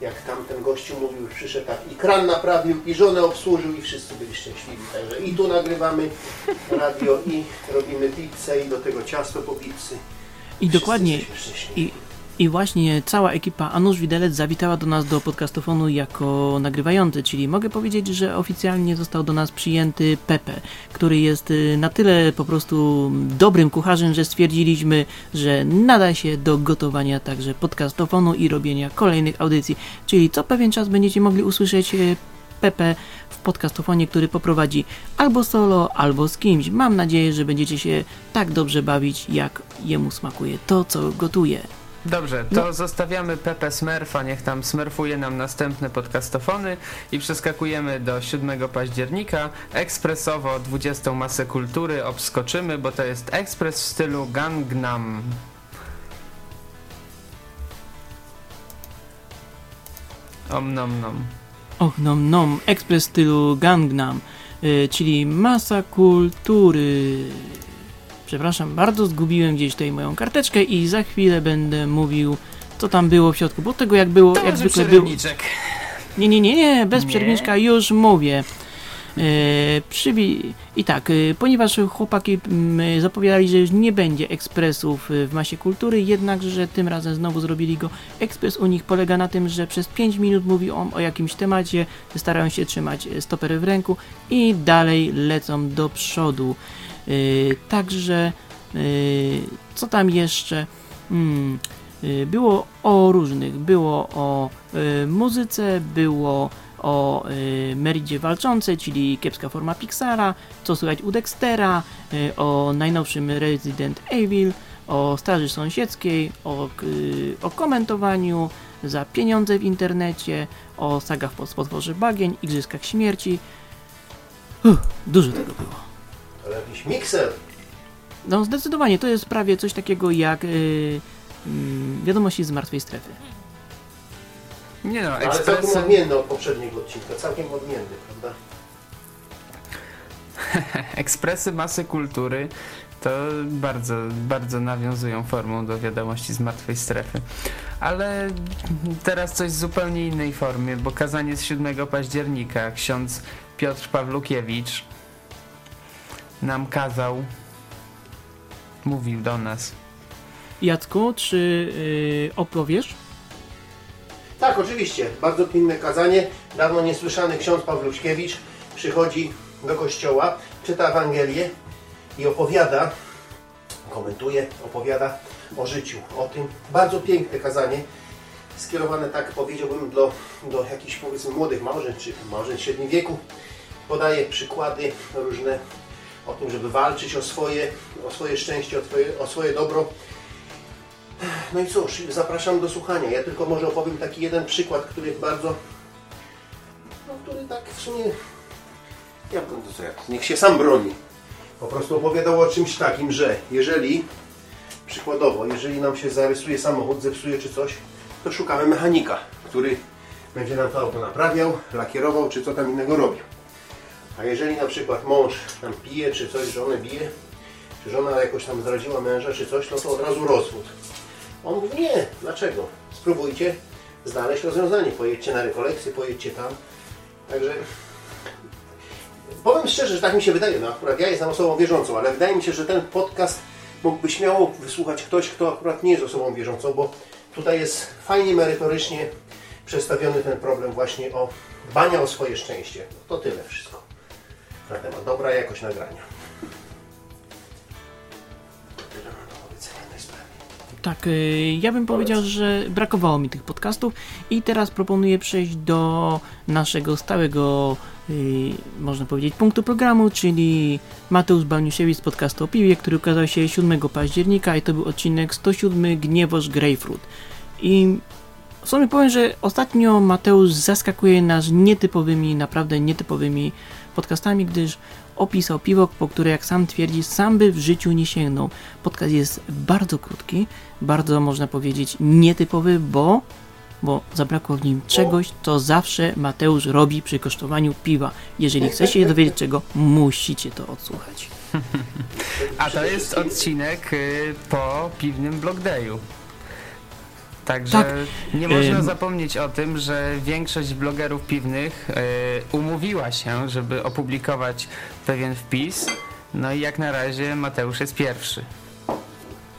Jak tamten gościu mówił, przyszedł tak i kran naprawił, i żonę obsłużył i wszyscy byli szczęśliwi. Także i tu nagrywamy radio, i robimy pizzę, i do tego ciasto po pizzy. I dokładnie. szczęśliwi. I, I właśnie cała ekipa Anusz Widelec zawitała do nas do podcastofonu jako nagrywający, czyli mogę powiedzieć, że oficjalnie został do nas przyjęty Pepe, który jest y, na tyle po prostu dobrym kucharzem, że stwierdziliśmy, że nada się do gotowania także podcastofonu i robienia kolejnych audycji. Czyli co pewien czas będziecie mogli usłyszeć y, Pepe w podcastofonie, który poprowadzi albo solo, albo z kimś. Mam nadzieję, że będziecie się tak dobrze bawić, jak jemu smakuje to, co gotuje. Dobrze, to zostawiamy Pepe Smurfa, niech tam smurfuje nam następne podcastofony i przeskakujemy do 7 października. Ekspresowo 20 masę kultury obskoczymy, bo to jest ekspres w stylu Gangnam. Om nom nom. Och, nom nom, ekspres stylu Gangnam, y, czyli masa kultury. Przepraszam, bardzo zgubiłem gdzieś tutaj moją karteczkę i za chwilę będę mówił, co tam było w środku, bo tego jak było, To jak zwykle było. przerywniczek. Nie, nie, nie, nie, bez przerwniczka już mówię. E, przybi... I tak, e, ponieważ chłopaki m, zapowiadali, że już nie będzie ekspresów e, w masie kultury, jednakże tym razem znowu zrobili go. Ekspres u nich polega na tym, że przez 5 minut mówi on o jakimś temacie, starają się trzymać e, stopery w ręku i dalej lecą do przodu. E, także, e, co tam jeszcze? Hmm, y, było o różnych, było o y, muzyce, było o y, Meridzie walczącej, czyli kiepska forma Pixara, co słychać u Dextera, y, o najnowszym Resident Evil, o Straży Sąsiedzkiej, o, y, o komentowaniu za pieniądze w internecie, o sagach pod potworzy bagien, Igrzyskach Śmierci. Uff, dużo tego było. Ale jakiś mikser. No zdecydowanie, to jest prawie coś takiego jak y, mm, wiadomości z martwej strefy. Nie no, Ale całkiem ekspresem... odmienny od poprzedniego odcinka, całkiem odmienny, prawda? ekspresy masy kultury to bardzo, bardzo nawiązują formą do wiadomości z martwej strefy. Ale teraz coś w zupełnie innej formie, bo kazanie z 7 października ksiądz Piotr Pawlukiewicz nam kazał, mówił do nas. Jacku, czy yy, opowiesz? Tak, oczywiście. Bardzo piękne kazanie. Dawno niesłyszany ksiądz Pawluszkiewicz przychodzi do kościoła, czyta Ewangelię i opowiada, komentuje, opowiada o życiu, o tym. Bardzo piękne kazanie, skierowane tak powiedziałbym do, do jakichś powiedzmy młodych małżeń, czy małżeń w średnim wieku. Podaje przykłady różne o tym, żeby walczyć o swoje, o swoje szczęście, o swoje, o swoje dobro. No i cóż, zapraszam do słuchania. Ja tylko może opowiem taki jeden przykład, który bardzo, no, który tak w sumie, ja bym to niech się sam broni. Po prostu opowiadał o czymś takim, że jeżeli, przykładowo, jeżeli nam się zarysuje samochód, zepsuje czy coś, to szukamy mechanika, który będzie nam to auto naprawiał, lakierował, czy co tam innego robił. A jeżeli na przykład mąż tam pije, czy coś, żonę bije, czy żona jakoś tam zdradziła męża, czy coś, no to od razu rozwód. On mówi, nie, dlaczego? Spróbujcie znaleźć rozwiązanie. Pojedźcie na rekolekcję, pojedźcie tam. Także powiem szczerze, że tak mi się wydaje. No akurat ja jestem osobą wierzącą, ale wydaje mi się, że ten podcast mógłby śmiało wysłuchać ktoś, kto akurat nie jest osobą wierzącą, bo tutaj jest fajnie merytorycznie przedstawiony ten problem właśnie o dbania o swoje szczęście. To tyle wszystko na temat dobra jakość nagrania. Tak, y, ja bym powiedział, że brakowało mi tych podcastów i teraz proponuję przejść do naszego stałego, y, można powiedzieć, punktu programu, czyli Mateusz Balniusiewicz z podcastu o piwie, który ukazał się 7 października i to był odcinek 107 Gniewoż Greyfruit. I w sumie powiem, że ostatnio Mateusz zaskakuje nas nietypowymi, naprawdę nietypowymi podcastami, gdyż opisał piwo, po które jak sam twierdzi, sam by w życiu nie sięgnął. Podcast jest bardzo krótki, bardzo można powiedzieć nietypowy, bo, bo zabrakło w nim czegoś, co zawsze Mateusz robi przy kosztowaniu piwa. Jeżeli chcecie się dowiedzieć czego, musicie to odsłuchać. A to jest odcinek y, po piwnym Block Dayu. Także Tak. nie można zapomnieć o tym, że większość blogerów piwnych y, umówiła się, żeby opublikować pewien wpis. No i jak na razie Mateusz jest pierwszy.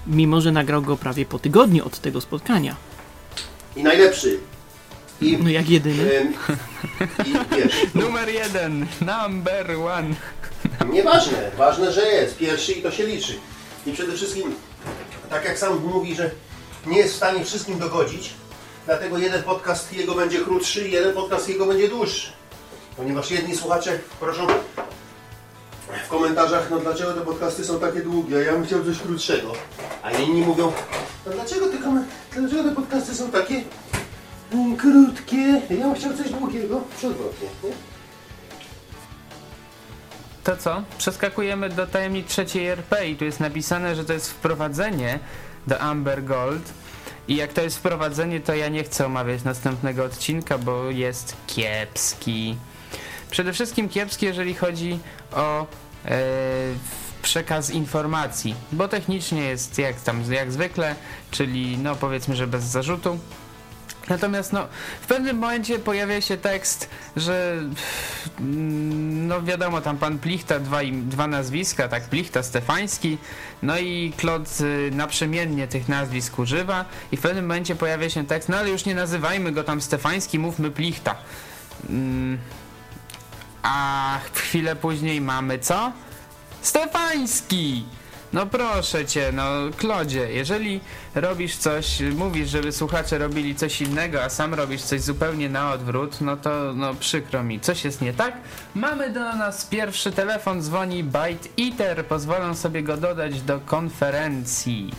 Mimo, że nagrał go prawie po tygodniu od tego spotkania. I najlepszy. I, No jak jedyny. ym, I wiesz, Numer jeden, number one. Nieważne, ważne, że jest pierwszy i to się liczy. I przede wszystkim, tak jak sam mówi, że nie jest w stanie wszystkim dogodzić, dlatego jeden podcast jego będzie krótszy, jeden podcast jego będzie dłuższy. Ponieważ jedni słuchacze proszą w komentarzach, no dlaczego te podcasty są takie długie, ja bym chciał coś krótszego. A inni mówią, no dlaczego te, dlaczego te podcasty są takie mm, krótkie, ja bym chciał coś długiego. Przodwrotnie, nie? To co? Przeskakujemy do tajemnic trzeciej RP i tu jest napisane, że to jest wprowadzenie do Amber Gold. I jak to jest wprowadzenie, to ja nie chcę omawiać następnego odcinka, bo jest kiepski. Przede wszystkim kiepski, jeżeli chodzi o e, przekaz informacji, bo technicznie jest jak tam, jak zwykle, czyli no powiedzmy, że bez zarzutu. Natomiast no, w pewnym momencie pojawia się tekst, że mm, no wiadomo, tam pan Plichta, dwa, dwa nazwiska, tak, Plichta, Stefański, no i Klot y, naprzemiennie tych nazwisk używa i w pewnym momencie pojawia się tekst, no ale już nie nazywajmy go tam Stefański, mówmy Plichta. Mm, a chwilę później mamy co? Stefański! No proszę cię, no Klodzie, jeżeli robisz coś, mówisz, żeby słuchacze robili coś innego, a sam robisz coś zupełnie na odwrót, no to no przykro mi, coś jest nie tak. Mamy do nas pierwszy telefon, dzwoni Byte Eater, pozwolę sobie go dodać do konferencji.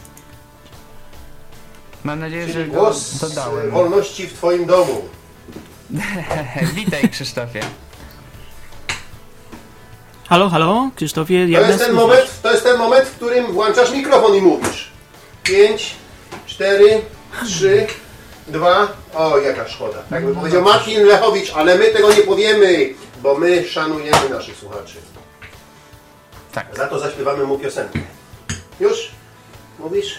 Mam nadzieję, że Czyli go głos dodałem. wolności w Twoim domu. Witaj Krzysztofie. Halo, halo, Krzysztofie, To jak jest nas ten moment, to jest ten moment, w którym włączasz mikrofon i mówisz. 5, 4, 3, 2. O, jaka szkoda. Tak by powiedział Marcin Lechowicz, ale my tego nie powiemy, bo my szanujemy naszych słuchaczy. Tak. Za to zaśpiewamy mu piosenkę. Już? Mówisz?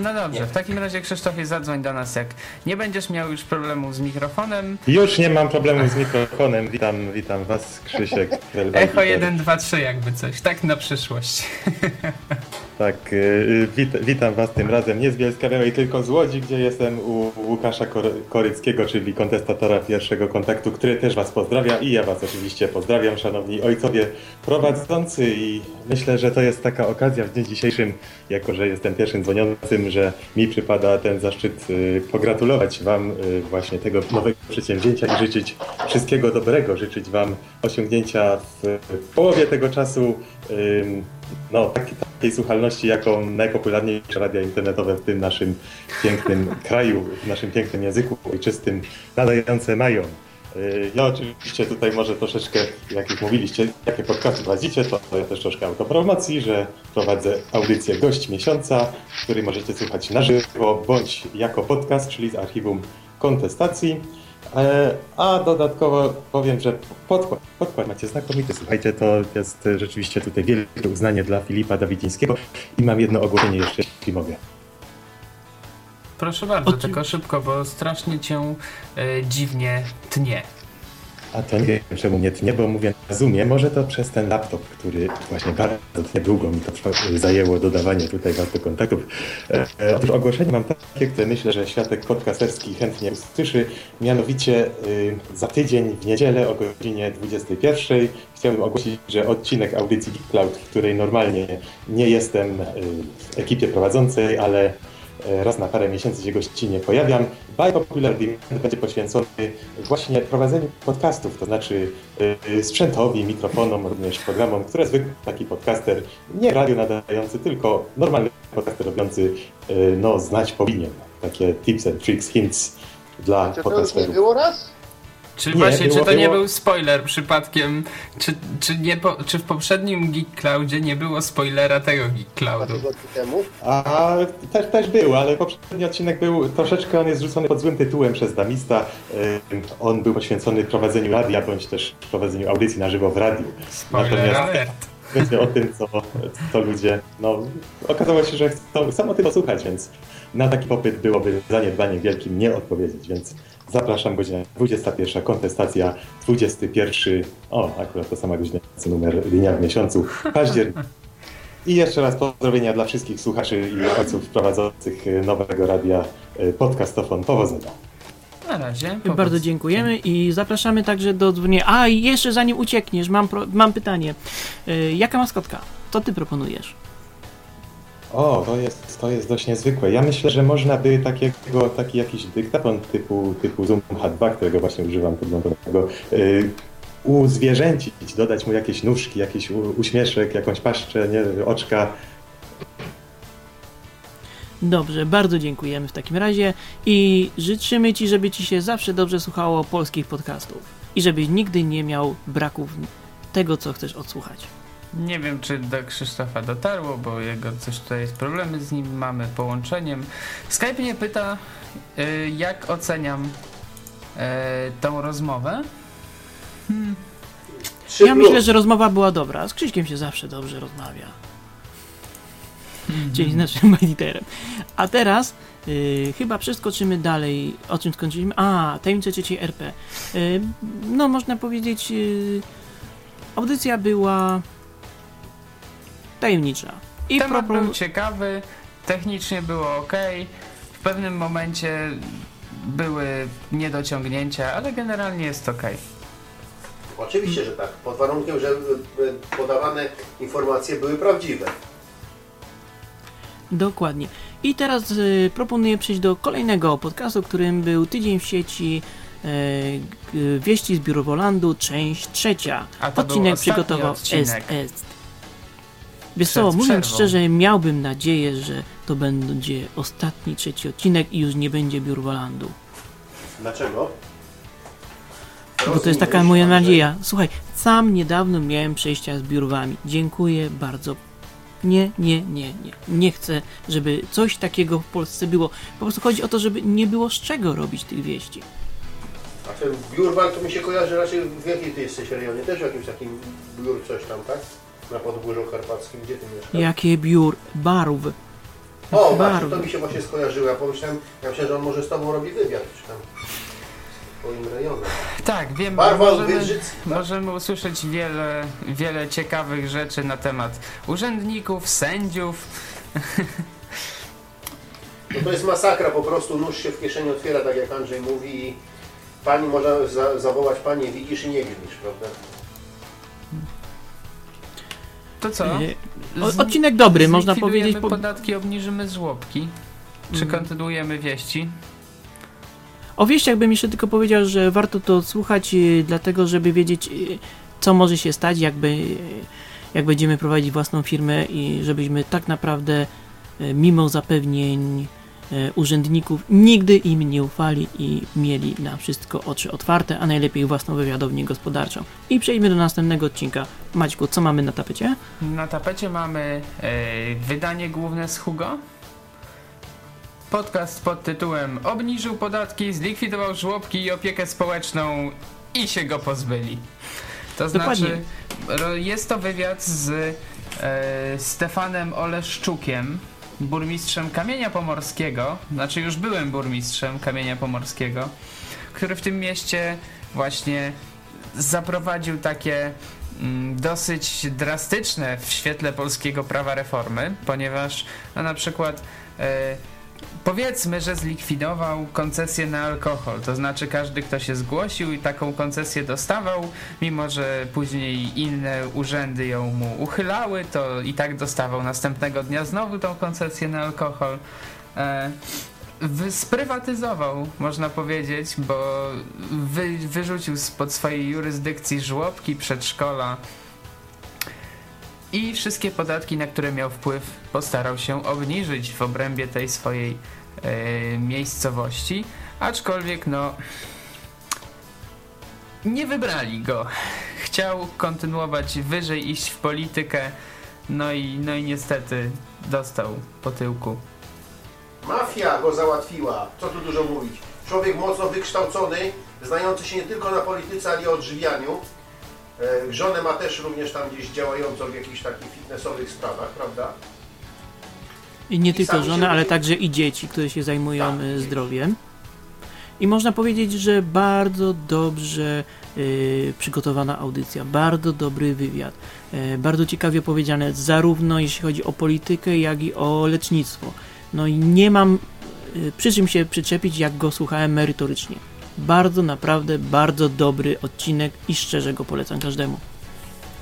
No dobrze, w takim razie Krzysztofie zadzwoń do nas, jak nie będziesz miał już problemu z mikrofonem. Już nie mam problemu z mikrofonem. Witam, witam was, Krzysiek. Echo 1, 2, 3 jakby coś, tak na przyszłość. Tak, y, wit, witam was tym razem nie z Bielska Białej, tylko z Łodzi, gdzie jestem u Łukasza Kor Koryckiego, czyli kontestatora pierwszego kontaktu, który też was pozdrawia i ja was oczywiście pozdrawiam, szanowni ojcowie prowadzący i myślę, że to jest taka okazja w dniu dzisiejszym, jako że jestem pierwszym dzwoniącym, że mi przypada ten zaszczyt y, pogratulować wam y, właśnie tego nowego przedsięwzięcia i życzyć wszystkiego dobrego, życzyć wam osiągnięcia w połowie tego czasu. No, takiej, takiej słuchalności, jaką najpopularniejsze radia internetowe w tym naszym pięknym kraju, w naszym pięknym języku ojczystym nadające mają. Ja oczywiście tutaj może troszeczkę, jak już mówiliście, jakie podcasty prowadzicie, to ja też troszkę autopromocji, że prowadzę audycję Gość Miesiąca, który możecie słuchać na żywo, bądź jako podcast, czyli z archiwum kontestacji. E, a dodatkowo powiem, że podkład, podkład macie znakomity. Słuchajcie, to jest rzeczywiście tutaj wielkie uznanie dla Filipa Dawidzińskiego. I mam jedno ogłoszenie jeszcze, jeśli mogę. Proszę bardzo, tylko szybko, bo strasznie cię e, dziwnie tnie. A to nie wiem, czemu mnie tnie, bo mówię na Zoomie. Może to przez ten laptop, który właśnie bardzo niedługo mi to zajęło dodawanie tutaj bardzo kontaktów. E, e, otóż ogłoszenie mam takie, które myślę, że światek podcasterski chętnie usłyszy. Mianowicie y, za tydzień w niedzielę o godzinie 21 chciałbym ogłosić, że odcinek audycji Cloud, w której normalnie nie jestem y, w ekipie prowadzącej, ale raz na parę miesięcy się gościnnie pojawiam. By Popular Demand będzie poświęcony właśnie prowadzeniu podcastów, to znaczy e, sprzętowi, mikrofonom, również programom, które zwykły taki podcaster, nie radio nadający, tylko normalny podcaster robiący, e, no znać powinien. Takie tips and tricks, hints dla podcasterów. To już nie było raz? Czy nie, właśnie, było, czy to było... nie był spoiler przypadkiem? Czy, czy, nie po, czy w poprzednim Geek Cloudzie nie było spoilera tego Geek Cloudu? A też, też był, ale poprzedni odcinek był troszeczkę, on jest rzucony pod złym tytułem przez Damista. On był poświęcony prowadzeniu radia, bądź też prowadzeniu audycji na żywo w radiu. Spoiler Natomiast Wiecie o tym, co, co ludzie, no okazało się, że chcą, chcą o tym posłuchać, więc na taki popyt byłoby zaniedbaniem wielkim nie odpowiedzieć, więc Zapraszam, godzina 21, kontestacja 21, o, akurat to sama godzina, numer dnia w miesiącu, październik. I jeszcze raz pozdrowienia dla wszystkich słuchaczy i ojców prowadzących nowego radia e, podcastofon. Powodzenia. Na razie. Bardzo dziękujemy i zapraszamy także do dzwonienia. A, i jeszcze zanim uciekniesz, mam, pro, mam pytanie. Yy, jaka maskotka? Co ty proponujesz? O, to jest, to jest dość niezwykłe. Ja myślę, że można by takiego, taki jakiś dyktafon typu, typu Zoom H2, którego właśnie używam podłączonego, yy, uzwierzęcić, dodać mu jakieś nóżki, jakiś uśmieszek, jakąś paszczę, nie, oczka. Dobrze, bardzo dziękujemy w takim razie i życzymy Ci, żeby Ci się zawsze dobrze słuchało polskich podcastów i żebyś nigdy nie miał braków tego, co chcesz odsłuchać. Nie wiem, czy do Krzysztofa dotarło, bo jego coś tutaj jest problemy z nim, mamy połączeniem. Skype mnie pyta, y, jak oceniam y, tą rozmowę. Hmm. Ja myślę, że rozmowa była dobra. Z Krzyśkiem się zawsze dobrze rozmawia. Mm. Czyli z naszym. A teraz y, chyba przeskoczymy dalej. O czym skończyliśmy? A, tajemnice trzeciej RP. Y, no, można powiedzieć, y, audycja była tajemnicza. I Temat propon... był ciekawy, technicznie było ok, w pewnym momencie były niedociągnięcia, ale generalnie jest ok. Oczywiście, że tak, pod warunkiem, że e, podawane informacje były prawdziwe. Dokładnie. I teraz y, proponuję przejść do kolejnego podcastu, którym był Tydzień w sieci y, Wieści z Biurowolandu, część trzecia. A to odcinek przygotował odcinek. Est, Wiesz co, mówiąc szczerze, miałbym nadzieję, że to będzie ostatni trzeci odcinek i już nie będzie Biurwalandu. Dlaczego? Bo to jest taka moja nadzieja. Słuchaj, sam niedawno miałem przejścia z biurwami. Dziękuję bardzo. Nie, nie, nie, nie. Nie chcę, żeby coś takiego w Polsce było. Po prostu chodzi o to, żeby nie było z czego robić tych wieści. A ten biurwal to mi się kojarzy raczej w jakiej ty jesteś rejonie? Też w jakimś takim biur coś tam, tak? Na Podgórzu Karpackim, gdzie ty mieszkasz? Jakie biur, barw. O, barw. właśnie, to mi się właśnie skojarzyło. Ja pomyślałem, ja myślałem, że on może z tobą robi wywiad, czy tam w swoim rejonie. Tak, wiem, Barwa możemy, Wydrzycka. możemy usłyszeć wiele, wiele ciekawych rzeczy na temat urzędników, sędziów. No to jest masakra, po prostu nóż się w kieszeni otwiera, tak jak Andrzej mówi i pani można za, zawołać panie widzisz i nie widzisz, prawda? To co? O- odcinek dobry, można powiedzieć, po- podatki, obniżymy żłobki. Czy Mhm. kontynuujemy wieści? O wieściach bym jeszcze tylko powiedział, że warto to słuchać, y, dlatego żeby wiedzieć, y, co może się stać, jakby, y, jak będziemy prowadzić własną firmę i żebyśmy tak naprawdę, mimo zapewnień urzędników, nigdy im nie ufali i mieli na wszystko oczy otwarte, a najlepiej własną wywiadownię gospodarczą. I przejdźmy do następnego odcinka. Maćku, co mamy na tapecie? Na tapecie mamy e, wydanie główne z Hugo. Podcast pod tytułem Obniżył podatki, zlikwidował żłobki i opiekę społeczną i się go pozbyli. To Dokładnie. znaczy, jest to wywiad z e, Stefanem Oleszczukiem, burmistrzem Kamienia Pomorskiego, znaczy już byłem burmistrzem Kamienia Pomorskiego, który w tym mieście właśnie zaprowadził takie mm, dosyć drastyczne w świetle polskiego prawa reformy, ponieważ no, na przykład e, powiedzmy, że zlikwidował koncesję na alkohol, to znaczy każdy, kto się zgłosił i taką koncesję dostawał, mimo że później inne urzędy ją mu uchylały, to i tak dostawał następnego dnia znowu tą koncesję na alkohol. E, sprywatyzował, można powiedzieć, bo wy, wyrzucił spod swojej jurysdykcji żłobki, przedszkola i wszystkie podatki, na które miał wpływ, postarał się obniżyć w obrębie tej swojej e, miejscowości, aczkolwiek no nie wybrali go. Chciał kontynuować wyżej, iść w politykę, no i, no i niestety dostał po tyłku. Mafia go załatwiła. Co tu dużo mówić. Człowiek mocno wykształcony, znający się nie tylko na polityce, ale i odżywianiu. E, Żonę ma też również tam gdzieś działającą w jakichś takich fitnessowych sprawach, prawda? I nie I tylko żony, ale także i dzieci, które się zajmują Tak, e, dzieci. zdrowiem. I można powiedzieć, że bardzo dobrze e, przygotowana audycja, bardzo dobry wywiad, bardzo ciekawie opowiedziane, zarówno jeśli chodzi o politykę, jak i o lecznictwo. No i nie mam przy czym się przyczepić, jak go słuchałem merytorycznie. Bardzo, naprawdę bardzo dobry odcinek i szczerze go polecam każdemu.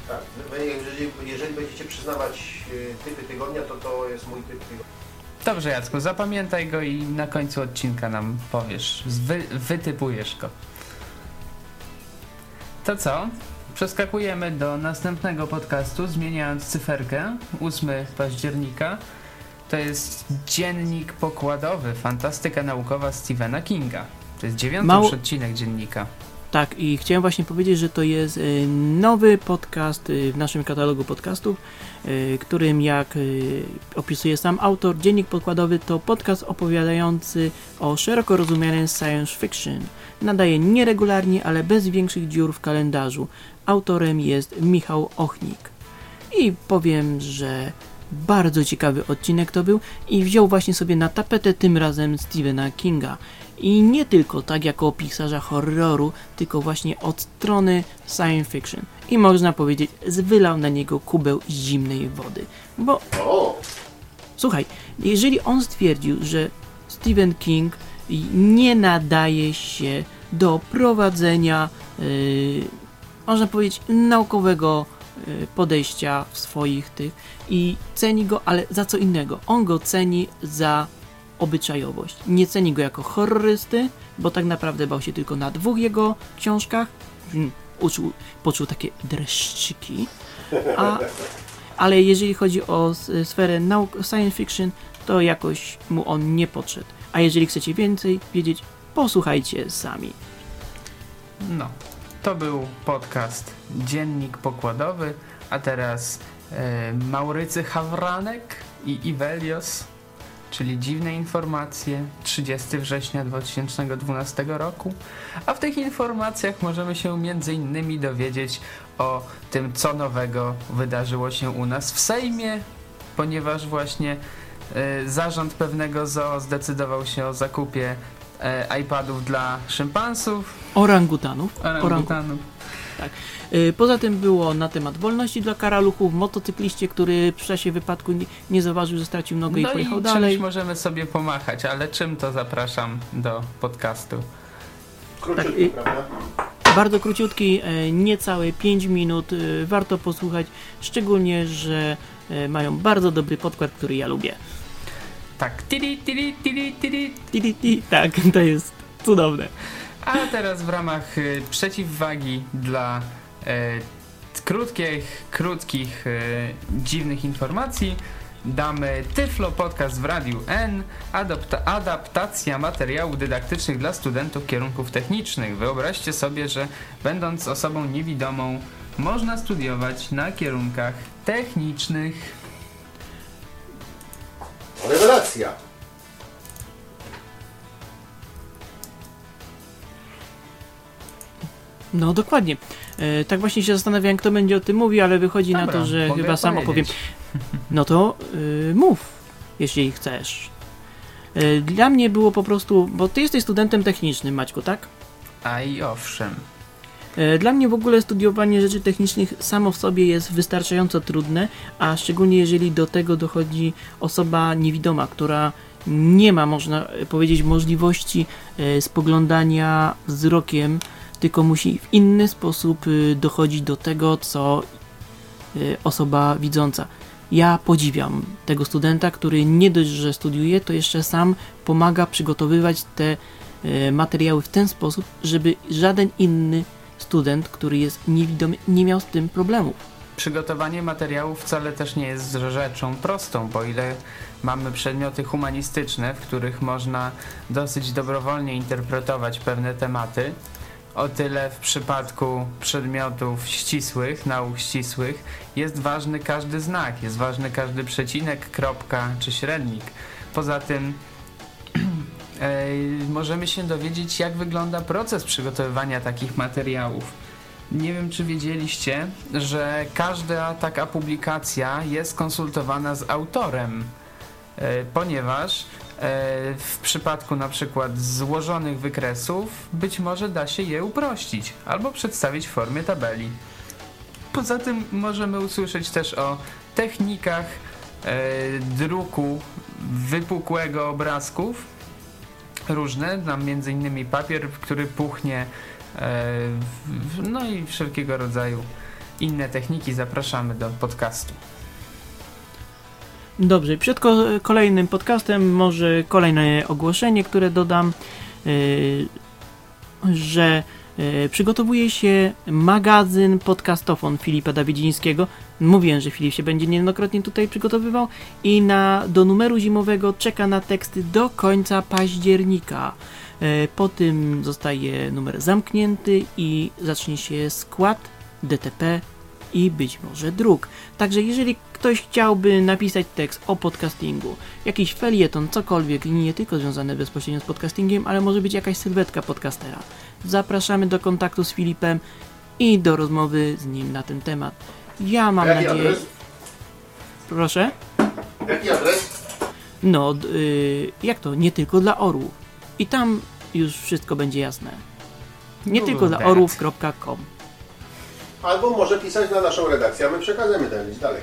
Tak. Wy, Jeżeli, jeżeli będziecie przyznawać e, typy tygodnia, to to jest mój typ tygodnia. Dobrze Jacku, zapamiętaj go i na końcu odcinka nam powiesz, wy, wytypujesz go. To co? Przeskakujemy do następnego podcastu, zmieniając cyferkę, 8 października. To jest dziennik pokładowy, fantastyka naukowa Stephena Kinga. To jest dziewiąty Mało- już odcinek dziennika. Tak, i chciałem właśnie powiedzieć, że to jest y, nowy podcast y, w naszym katalogu podcastów, y, którym jak opisuje sam autor, dziennik podkładowy to podcast opowiadający o szeroko rozumianym science fiction. Nadaje nieregularnie, ale bez większych dziur w kalendarzu. Autorem jest Michał Ochnik. I powiem, że bardzo ciekawy odcinek to był i wziął właśnie sobie na tapetę tym razem Stephena Kinga. I nie tylko tak jako pisarza horroru, tylko właśnie od strony science fiction. I można powiedzieć, zwylał na niego kubeł zimnej wody. Bo słuchaj, jeżeli on stwierdził, że Stephen King nie nadaje się do prowadzenia, yy, można powiedzieć, naukowego yy, podejścia w swoich tych i ceni go, ale za co innego. On go ceni za obyczajowość. Nie ceni go jako horrorysty, bo tak naprawdę bał się tylko na dwóch jego książkach. Hmm, uczuł, poczuł takie dreszczyki. A, ale jeżeli chodzi o sferę nauk, science fiction, to jakoś mu on nie podszedł. A jeżeli chcecie więcej wiedzieć, posłuchajcie sami. No, to był podcast Dziennik Pokładowy, a teraz e, Maurycy Hawranek i Iwelios czyli Dziwne Informacje, 30 września 2012 roku. A w tych informacjach możemy się innymi dowiedzieć o tym, co nowego wydarzyło się u nas w Sejmie, ponieważ właśnie y, zarząd pewnego zoo zdecydował się o zakupie y, iPadów dla szympansów. Orangutanów. Orangutanów. Tak. Y, Poza tym było na temat wolności dla karaluchów, motocykliście, który w czasie wypadku nie, nie zauważył, że stracił nogę No i pojechał i dalej. czymś możemy sobie pomachać, ale czym to zapraszam do podcastu? Króciutko, Tak, i- prawda? Bardzo króciutki, e, niecałe 5 minut, e, warto posłuchać, szczególnie, że e, mają bardzo dobry podkład, który ja lubię. Tak, tiri, tiri, tiri, tiri. Tiri, tiri. Tak, to jest cudowne. A teraz w ramach y, przeciwwagi dla y, krótkich, krótkich, y, dziwnych informacji damy Tyflo Podcast w Radiu N, adapta adaptacja materiałów dydaktycznych dla studentów kierunków technicznych. Wyobraźcie sobie, że będąc osobą niewidomą można studiować na kierunkach technicznych. Rewelacja. No dokładnie. E, tak właśnie się zastanawiałem, kto będzie o tym mówił, ale wychodzi na Dobra, to, że chyba sam opowiem. No to y, mów, jeśli chcesz. E, Dla mnie było po prostu, bo ty jesteś studentem technicznym, Maćku, tak? A i owszem. E, Dla mnie w ogóle studiowanie rzeczy technicznych samo w sobie jest wystarczająco trudne, a szczególnie jeżeli do tego dochodzi osoba niewidoma, która nie ma, można powiedzieć, możliwości spoglądania wzrokiem, tylko musi w inny sposób e, dochodzić do tego, co e, osoba widząca. Ja podziwiam tego studenta, który nie dość, że studiuje, to jeszcze sam pomaga przygotowywać te e, materiały w ten sposób, żeby żaden inny student, który jest niewidomy, nie miał z tym problemów. Przygotowanie materiałów wcale też nie jest rzeczą prostą, bo ile mamy przedmioty humanistyczne, w których można dosyć dobrowolnie interpretować pewne tematy, o tyle w przypadku przedmiotów ścisłych, nauk ścisłych, jest ważny każdy znak, jest ważny każdy przecinek, kropka czy średnik. Poza tym możemy się dowiedzieć, jak wygląda proces przygotowywania takich materiałów. Nie wiem, czy wiedzieliście, że każda taka publikacja jest konsultowana z autorem, e, ponieważ w przypadku na przykład złożonych wykresów być może da się je uprościć albo przedstawić w formie tabeli. Poza tym możemy usłyszeć też o technikach e, druku wypukłego obrazków różne, tam między innymi papier, który puchnie e, no i wszelkiego rodzaju inne techniki zapraszamy do podcastu. Dobrze, przed ko- kolejnym podcastem może kolejne ogłoszenie, które dodam, yy, że yy, przygotowuje się magazyn podcastofon Filipa Dawidzińskiego. Mówiłem, że Filip się będzie niejednokrotnie tutaj przygotowywał i na, do numeru zimowego czeka na teksty do końca października. Yy, Po tym zostaje numer zamknięty i zacznie się skład DTP i być może druk. Także jeżeli ktoś chciałby napisać tekst o podcastingu, jakiś felieton, cokolwiek, nie tylko związane bezpośrednio z podcastingiem, ale może być jakaś sylwetka podcastera. Zapraszamy do kontaktu z Filipem i do rozmowy z nim na ten temat. Ja mam Jaki nadzieję... adres? Proszę? Jaki adres? No, d- y, jak to? Nie tylko dla orłów. I tam już wszystko będzie jasne. Nie Google tylko dla that. orłów.com. Albo może pisać na naszą redakcję, a my przekażemy ten list dalej.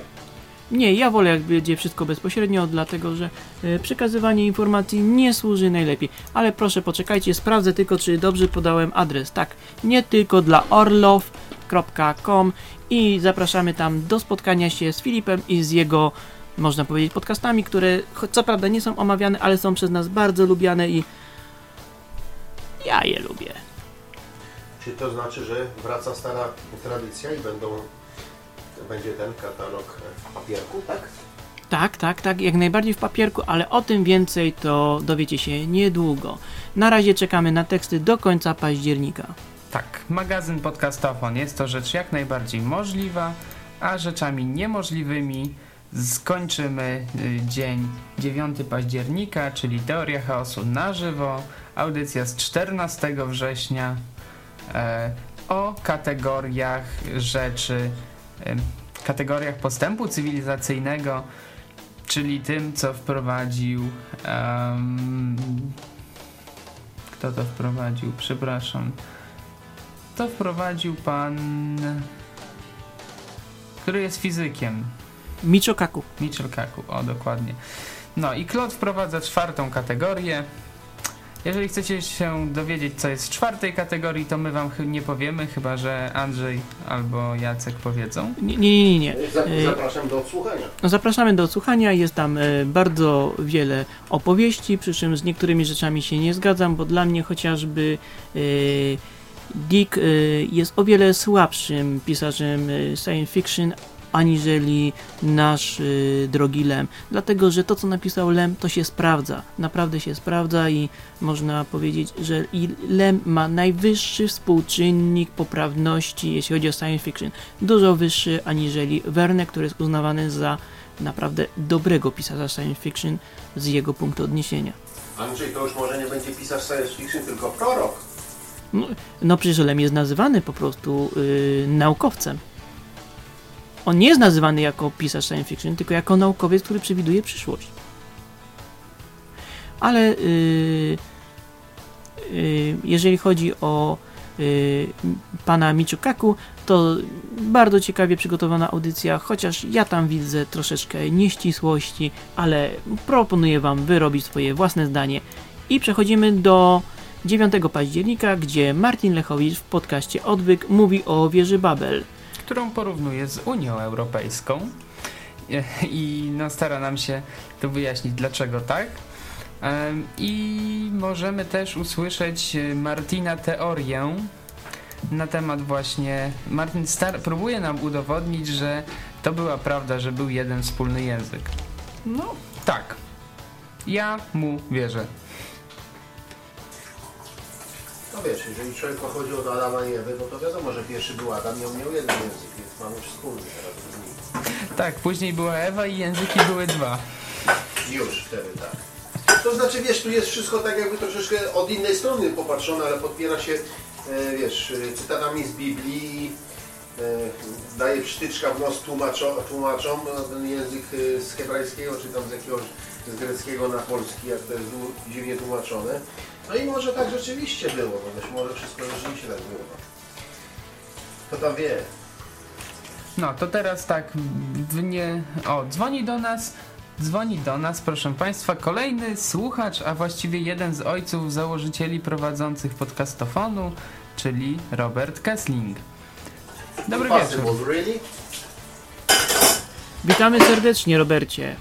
Nie, ja wolę jak będzie wszystko bezpośrednio, dlatego że e, przekazywanie informacji nie służy najlepiej. Ale proszę poczekajcie, sprawdzę tylko, czy dobrze podałem adres. Tak, nie tylko dla orlow.com i zapraszamy tam do spotkania się z Filipem i z jego, można powiedzieć, podcastami, które co prawda nie są omawiane, ale są przez nas bardzo lubiane i ja je lubię. Czy to znaczy, że wraca stara tradycja i będą, będzie ten katalog w papierku, tak? Tak, tak, tak, jak najbardziej w papierku, ale o tym więcej to dowiecie się niedługo. Na razie czekamy na teksty do końca października. Tak, magazyn podcastofon jest to rzecz jak najbardziej możliwa, a rzeczami niemożliwymi skończymy y, dzień 9 października, czyli Teoria Chaosu na żywo. Audycja z 14 września o kategoriach rzeczy, e, kategoriach postępu cywilizacyjnego, czyli tym, co wprowadził. em, kto to wprowadził? Przepraszam. To wprowadził pan. który jest fizykiem. Michio Kaku. Michio Kaku, o dokładnie. No i Klot wprowadza czwartą kategorię. Jeżeli chcecie się dowiedzieć, co jest w czwartej kategorii, to my wam nie powiemy, chyba że Andrzej albo Jacek powiedzą. Nie, nie, nie. nie. Za- E, Zapraszam do odsłuchania. No, Zapraszamy do odsłuchania, jest tam e, bardzo wiele opowieści, przy czym z niektórymi rzeczami się nie zgadzam, bo dla mnie chociażby e, Dick e, jest o wiele słabszym pisarzem e, science fiction aniżeli nasz e, drogi Lem. Dlatego, że to co napisał Lem to się sprawdza, naprawdę się sprawdza i można powiedzieć, że i Lem ma najwyższy współczynnik poprawności, jeśli chodzi o science fiction. Dużo wyższy aniżeli Verne, który jest uznawany za naprawdę dobrego pisarza science fiction z jego punktu odniesienia. Andrzej, to już może nie będzie pisarz science fiction, tylko prorok. No, no przecież Lem jest nazywany po prostu yy, naukowcem. On nie jest nazywany jako pisarz science fiction, tylko jako naukowiec, który przewiduje przyszłość. Ale yy, yy, jeżeli chodzi o yy, pana Michikaku, to bardzo ciekawie przygotowana audycja, chociaż ja tam widzę troszeczkę nieścisłości, ale proponuję wam wyrobić swoje własne zdanie. I przechodzimy do 9 października, gdzie Martin Lechowicz w podcaście Odwyk mówi o wieży Babel. Którą porównuje z Unią Europejską I- no, stara nam się to wyjaśnić, dlaczego tak. I możemy też usłyszeć e, Martina teorię na temat właśnie. Martin star próbuje nam udowodnić, że to była prawda, że był jeden wspólny język. No, tak. Ja mu wierzę. No wiesz, jeżeli człowiek pochodzi od Adama i Ewy, no to wiadomo, że pierwszy był Adam i on miał jeden język, więc mamy wspólny teraz drugi. Tak, później była Ewa i języki były dwa. Już wtedy tak. To znaczy, wiesz, tu jest wszystko tak jakby troszeczkę od innej strony popatrzone, ale podpiera się, e, wiesz, e, cytatami z Biblii, e, daje przytyczka w nos tłumaczo, tłumaczom no, ten język z hebrajskiego, czy tam z jakiegoś z greckiego na polski, jak to jest dziwnie tłumaczone. No i może tak rzeczywiście było, no być może wszystko rzeczywiście tak było. Kto tam wie? No, to teraz tak, w nie... O, dzwoni do nas, dzwoni do nas, proszę Państwa, kolejny słuchacz, a właściwie jeden z ojców założycieli prowadzących podcastofonu, czyli Robert Kessling. Dobry wieczór. Really? Witamy serdecznie, Robercie.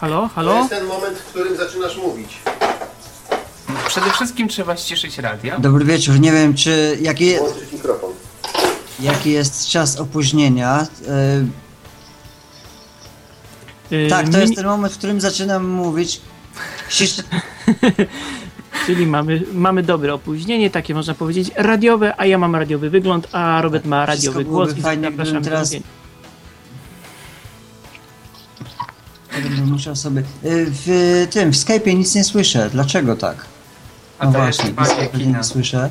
Halo, To halo? jest ten moment, w którym zaczynasz mówić. Przede wszystkim trzeba ściszyć radio. Dobry wieczór. Nie wiem, czy jaki, Włączyć mikrofon. jaki jest czas opóźnienia. E, Yy, tak, to mi- jest ten moment, w którym zaczynam mówić. Ciszy... Czyli mamy, mamy dobre opóźnienie, takie można powiedzieć radiowe, a ja mam radiowy wygląd, a Robert ma radiowy Wszystko głos byłoby i fajnie, do teraz-. Sobie. E, W tym, w Skype'ie nic nie słyszę. Dlaczego tak? No właśnie, kina. nie słyszę.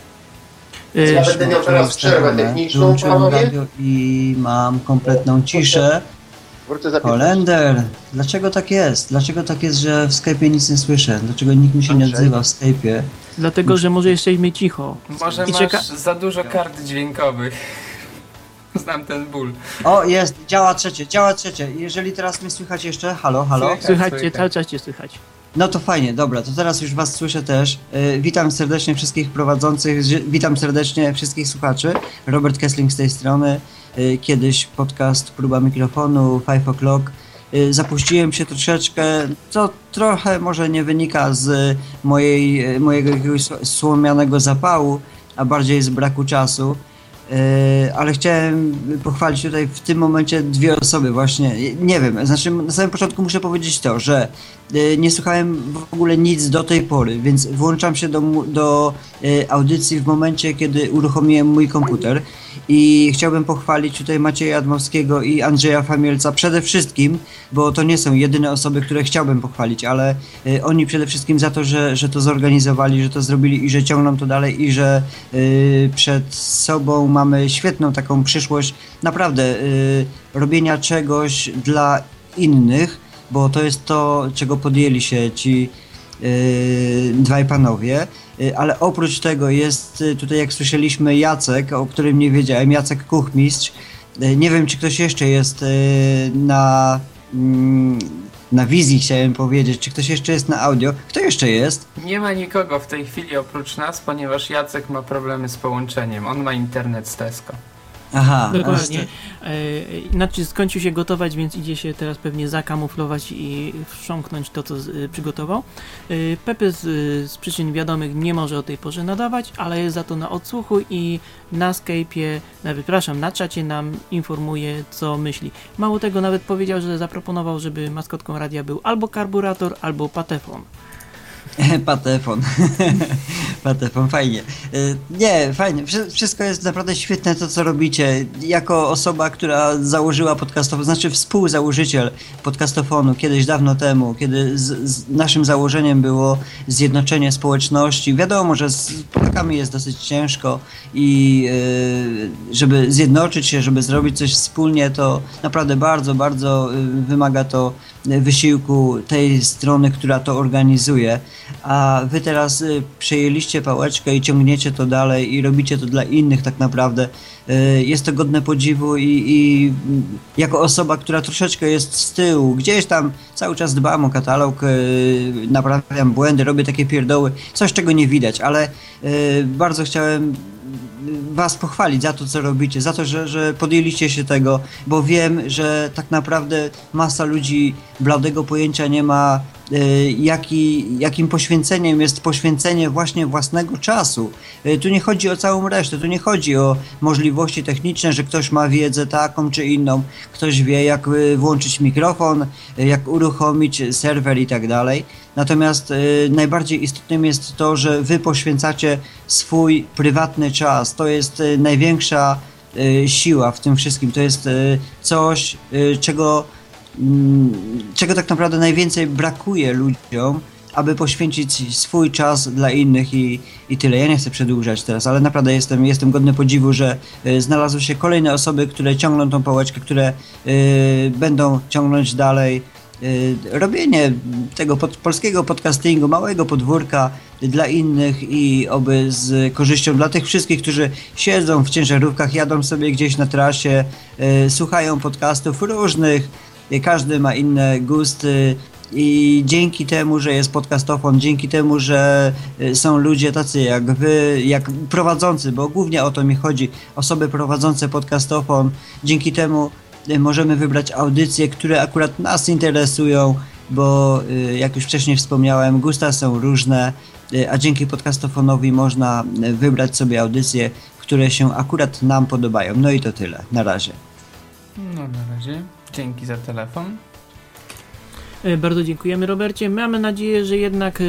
Ja będę miał teraz przerwę techniczną, panowie. I mam kompletną ciszę. Wrócę za 15. Holender, dlaczego tak jest? Dlaczego tak jest, że w Skype'ie nic nie słyszę? Dlaczego nikt mi się nie odzywa w Skype'ie? Dlatego, że może jesteśmy cicho. Może I masz czeka- za dużo kart dźwiękowych. Znam ten ból. O, jest, działa trzecie, działa trzecie. Jeżeli teraz mnie słychać jeszcze, halo, halo. Słychać. Słychać cię, słychać. cały czas cię słychać. No to fajnie, dobra, to teraz już was słyszę też. Y, witam serdecznie wszystkich prowadzących, ży- witam serdecznie wszystkich słuchaczy. Robert Kessling z tej strony. Y, kiedyś podcast Próba Mikrofonu, 5 O'Clock. Y, zapuściłem się troszeczkę, co trochę może nie wynika z mojej, mojego jakiegoś sł- słomianego zapału, a bardziej z braku czasu. E, ale chciałem pochwalić tutaj w tym momencie dwie osoby właśnie. Nie wiem, znaczy na samym początku muszę powiedzieć to, że nie słuchałem w ogóle nic do tej pory, więc włączam się do, do e, audycji w momencie, kiedy uruchomiłem mój komputer. I chciałbym pochwalić tutaj Macieja Admowskiego i Andrzeja Famielca przede wszystkim, bo to nie są jedyne osoby, które chciałbym pochwalić, ale e, oni przede wszystkim za to, że, że to zorganizowali, że to zrobili i że ciągną to dalej i że przed sobą mamy świetną taką przyszłość naprawdę robienia czegoś dla innych, bo to jest to, czego podjęli się ci yy, dwaj panowie. Yy, Ale oprócz tego jest yy, tutaj, jak słyszeliśmy, Jacek, o którym nie wiedziałem, Jacek Kuchmistrz. Yy, Nie wiem, czy ktoś jeszcze jest na, mm, na wizji, chciałem powiedzieć, czy ktoś jeszcze jest na audio. Kto jeszcze jest? Nie ma nikogo w tej chwili oprócz nas, ponieważ Jacek ma problemy z połączeniem. On ma internet z Tesco. Aha, Dokładnie. Znaczy skończył się gotować, więc idzie się teraz pewnie zakamuflować i wstrząknąć to, co z- y, przygotował. E, Pepe z, y, z przyczyn wiadomych nie może o tej porze nadawać, ale jest za to na odsłuchu i na Skype'ie, na, przepraszam, na czacie nam informuje, co myśli. Mało tego, nawet powiedział, że zaproponował, żeby maskotką radia był albo karburator, albo patefon. Patefon. Patefon, fajnie. Y, Nie, fajnie. Wszy- Wszystko jest naprawdę świetne to, co robicie. Jako osoba, która założyła podcastofon, znaczy współzałożyciel podcastofonu kiedyś dawno temu, kiedy z, z naszym założeniem było zjednoczenie społeczności. Wiadomo, że z Polakami jest dosyć ciężko i y, żeby zjednoczyć się, żeby zrobić coś wspólnie, to naprawdę bardzo, bardzo y, wymaga to wysiłku tej strony, która to organizuje. A wy teraz y, przejęliście pałeczkę i ciągniecie to dalej i robicie to dla innych tak naprawdę. Y, Jest to godne podziwu i, i mm, jako osoba, która troszeczkę jest z tyłu, gdzieś tam cały czas dbam o katalog, y, naprawiam błędy, robię takie pierdoły, coś czego nie widać, ale y, bardzo chciałem Was pochwalić za to, co robicie, za to, że, że podjęliście się tego, bo wiem, że tak naprawdę masa ludzi bladego pojęcia nie ma, jaki, jakim poświęceniem jest poświęcenie właśnie własnego czasu. Y, Tu nie chodzi o całą resztę, tu nie chodzi o możliwości techniczne, że ktoś ma wiedzę taką czy inną, ktoś wie, jak y, włączyć mikrofon, jak uruchomić serwer i tak dalej. Natomiast najbardziej istotnym jest to, że wy poświęcacie swój prywatny czas. To jest największa siła w tym wszystkim. To jest coś, czego, czego tak naprawdę najwięcej brakuje ludziom, aby poświęcić swój czas dla innych i, i tyle. Ja nie chcę przedłużać teraz, ale naprawdę jestem, jestem godny podziwu, że y, znalazły się kolejne osoby, które ciągną tą pałeczkę, które y, będą ciągnąć dalej y, robienie tego pod, polskiego podcastingu, małego podwórka dla innych i oby z korzyścią dla tych wszystkich, którzy siedzą w ciężarówkach, jadą sobie gdzieś na trasie, słuchają podcastów różnych, każdy ma inne gusty i dzięki temu, że jest podcastofon, dzięki temu, że y, są ludzie tacy jak wy, jak prowadzący, bo głównie o to mi chodzi, osoby prowadzące podcastofon, dzięki temu y, możemy wybrać audycje, które akurat nas interesują, bo y, jak już wcześniej wspomniałem, gusta są różne, a dzięki podcastofonowi można wybrać sobie audycje, które się akurat nam podobają. No i to tyle. Na razie. No na razie. Dzięki za telefon. E, Bardzo dziękujemy Robercie. Mamy nadzieję, że jednak e,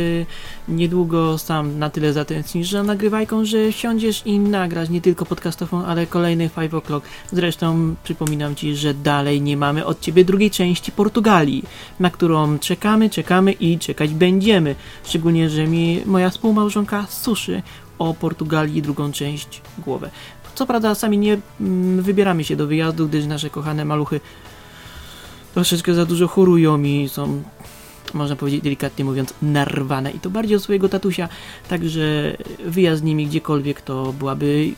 niedługo sam na tyle zatęsknisz za nagrywajką, że siądziesz i nagrasz nie tylko podcastofon, ale kolejny 5 o'clock. Zresztą przypominam Ci, że dalej nie mamy od Ciebie drugiej części Portugalii, na którą czekamy, czekamy i czekać będziemy. Szczególnie, że mi moja współmałżonka suszy o Portugalii drugą część głowę. Co prawda sami nie mm, wybieramy się do wyjazdu, gdyż nasze kochane maluchy troszeczkę za dużo chorują i są, można powiedzieć delikatnie mówiąc, narwane i to bardziej od swojego tatusia, także wyjazd z nimi gdziekolwiek to byłaby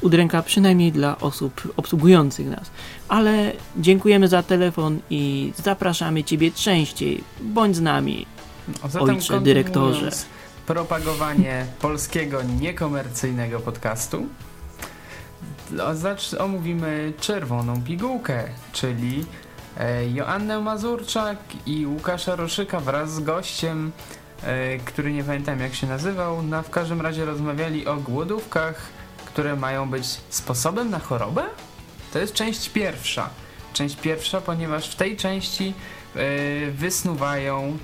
udręka przynajmniej dla osób obsługujących nas. Ale dziękujemy za telefon i zapraszamy Ciebie częściej. Bądź z nami, No, ojcze dyrektorze. Propagowanie polskiego niekomercyjnego podcastu. Zacz, omówimy czerwoną pigułkę, czyli Joannę Mazurczak i Łukasza Roszyka wraz z gościem, e, który nie pamiętam jak się nazywał. Na, w każdym razie rozmawiali o głodówkach, które mają być sposobem na chorobę? To jest część pierwsza. Część pierwsza, ponieważ w tej części yy, wysnuwają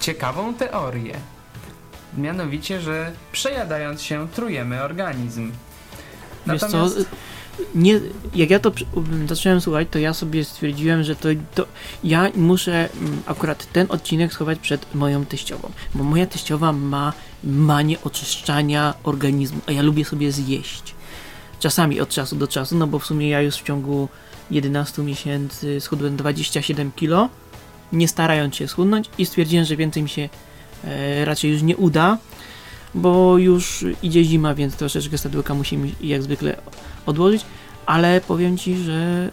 ciekawą teorię. Mianowicie, że przejadając się trujemy organizm. Wiesz co, nie, jak ja to przy- zacząłem słuchać, to ja sobie stwierdziłem, że to, to ja muszę mm, akurat ten odcinek schować przed moją teściową, bo moja teściowa ma manię oczyszczania organizmu, a ja lubię sobie zjeść. Czasami od czasu do czasu, no bo w sumie ja już w ciągu 11 miesięcy schudłem 27 kilo, nie starając się schudnąć i stwierdziłem, że więcej mi się e, raczej już nie uda, bo już idzie zima, więc troszeczkę stadłyka musimy jak zwykle odłożyć, ale powiem Ci, że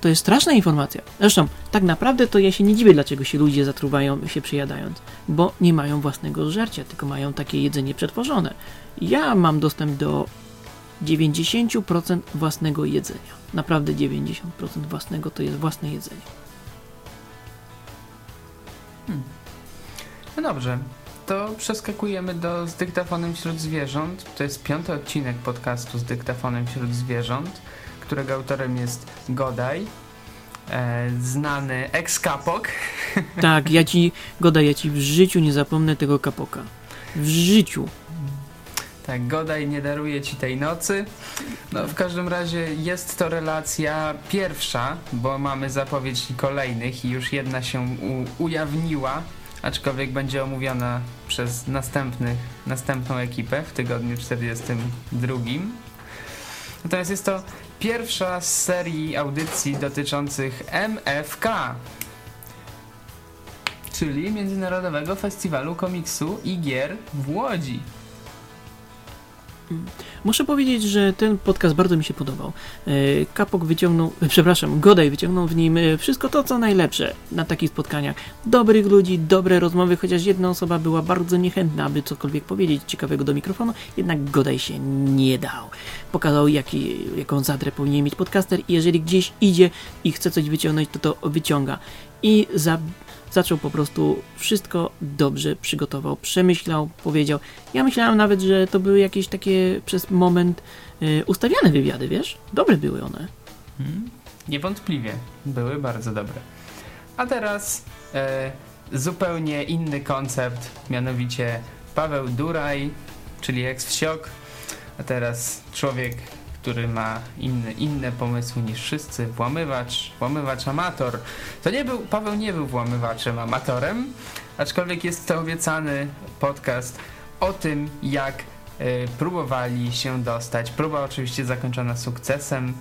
to jest straszna informacja. Zresztą, tak naprawdę to ja się nie dziwię, dlaczego się ludzie zatruwają się przyjadając, bo nie mają własnego żarcia, tylko mają takie jedzenie przetworzone. Ja mam dostęp do 90% własnego jedzenia. Naprawdę 90% własnego to jest własne jedzenie. No dobrze, to przeskakujemy do z dyktafonem wśród zwierząt. To jest piąty odcinek podcastu z dyktafonem wśród zwierząt, którego autorem jest Godaj, e, znany ex-kapok. Tak, ja Ci, Goda, ja Ci w życiu nie zapomnę tego kapoka. W życiu. Tak, Godaj nie daruje ci tej nocy. No, w każdym razie jest to relacja pierwsza, bo mamy zapowiedź kolejnych i już jedna się ujawniła, aczkolwiek będzie omówiona przez następnych, następną ekipę w tygodniu 42. Natomiast jest to pierwsza z serii audycji dotyczących MFK, czyli Międzynarodowego Festiwalu Komiksu i Gier w Łodzi. Muszę powiedzieć, że ten podcast bardzo mi się podobał. E, Kapok wyciągnął, e, przepraszam, Godaj wyciągnął w nim e, wszystko to, co najlepsze na takich spotkaniach. Dobrych ludzi, dobre rozmowy, chociaż jedna osoba była bardzo niechętna, aby cokolwiek powiedzieć ciekawego do mikrofonu, jednak Godaj się nie dał. Pokazał, jaki, jaką zadrę powinien mieć podcaster i jeżeli gdzieś idzie i chce coś wyciągnąć, to to wyciąga. I za, zaczął po prostu wszystko dobrze przygotował, przemyślał, powiedział. Ja myślałem nawet, że to były jakieś takie przez moment y, ustawiane wywiady, wiesz? Dobre były one. Hmm? Niewątpliwie były bardzo dobre. A teraz e, zupełnie inny koncept, mianowicie Paweł Duraj, czyli ex-wsiok, a teraz człowiek, który ma inne, inne pomysły niż wszyscy, włamywacz, włamywacz amator. To nie był, Paweł nie był włamywaczem amatorem, aczkolwiek jest to obiecany podcast o tym, jak e, próbowali się dostać, próba oczywiście zakończona sukcesem,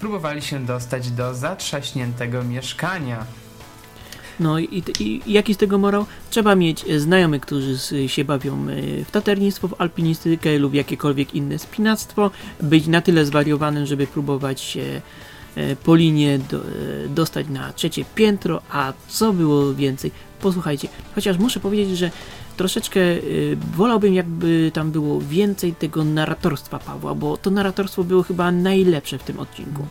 próbowali się dostać do zatrzaśniętego mieszkania. No i, i jaki z tego morał? Trzeba mieć e, znajomych, którzy s- się bawią e, w taternictwo, w alpinistykę lub jakiekolwiek inne spinactwo, być na tyle zwariowanym, żeby próbować się e, po linie do, e, dostać na trzecie piętro, a co było więcej? Posłuchajcie, chociaż muszę powiedzieć, że troszeczkę e, wolałbym jakby tam było więcej tego narratorstwa Pawła, bo to narratorstwo było chyba najlepsze w tym odcinku.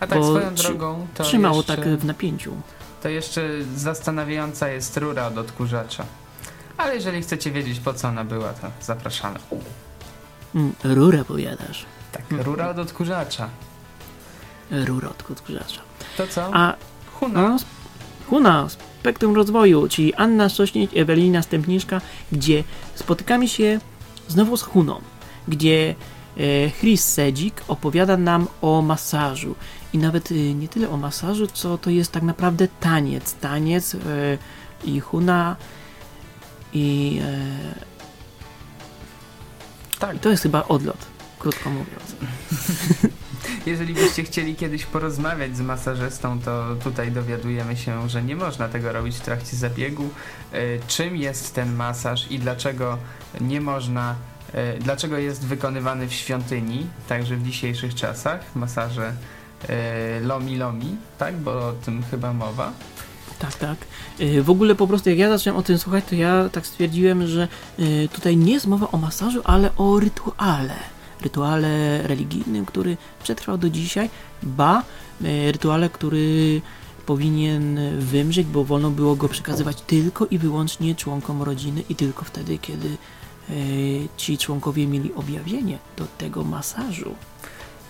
A tak Bo swoją drogą to Trzymało jeszcze, tak w napięciu. To jeszcze zastanawiająca jest rura od odkurzacza. Ale jeżeli chcecie wiedzieć po co ona była, to zapraszamy. Mm, rurę powiadasz. Tak, rura od odkurzacza. Rura od odkurzacza. To co? A Huna. No, sp- Huna, Spektrum Rozwoju, czyli Anna Sośnieć, Ewelina Stępniczka, gdzie spotykamy się znowu z Huną, gdzie Chris Sedzik opowiada nam o masażu. I nawet e, nie tyle o masażu, co to jest tak naprawdę taniec. Taniec e, i Huna i, e, tak. i to jest chyba odlot, krótko mówiąc. Jeżeli byście chcieli kiedyś porozmawiać z masażystą, to tutaj dowiadujemy się, że nie można tego robić w trakcie zabiegu. E, Czym jest ten masaż i dlaczego nie można, e, dlaczego jest wykonywany w świątyni, także w dzisiejszych czasach, masaże e, lomi lomi, tak? Bo o tym chyba mowa. Tak, tak. Y, W ogóle po prostu jak ja zacząłem o tym słuchać, to ja tak stwierdziłem, że tutaj nie jest mowa o masażu, ale o rytuale. Rytuale religijnym, który przetrwał do dzisiaj, ba, rytuale, który powinien wymrzeć, bo wolno było go przekazywać tylko i wyłącznie członkom rodziny i tylko wtedy, kiedy ci członkowie mieli objawienie do tego masażu.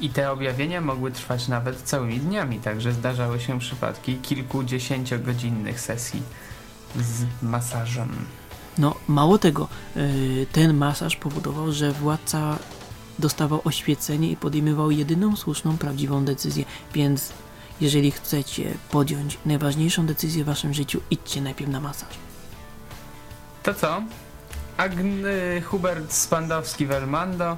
I te objawienia mogły trwać nawet całymi dniami, także zdarzały się przypadki kilkudziesięciogodzinnych sesji z masażem. No, mało tego, yy, ten masaż powodował, że władca dostawał oświecenie i podejmował jedyną słuszną, prawdziwą decyzję. Więc jeżeli chcecie podjąć najważniejszą decyzję w waszym życiu, idźcie najpierw na masaż. To co? Agny Hubert Spandowski-Welmando,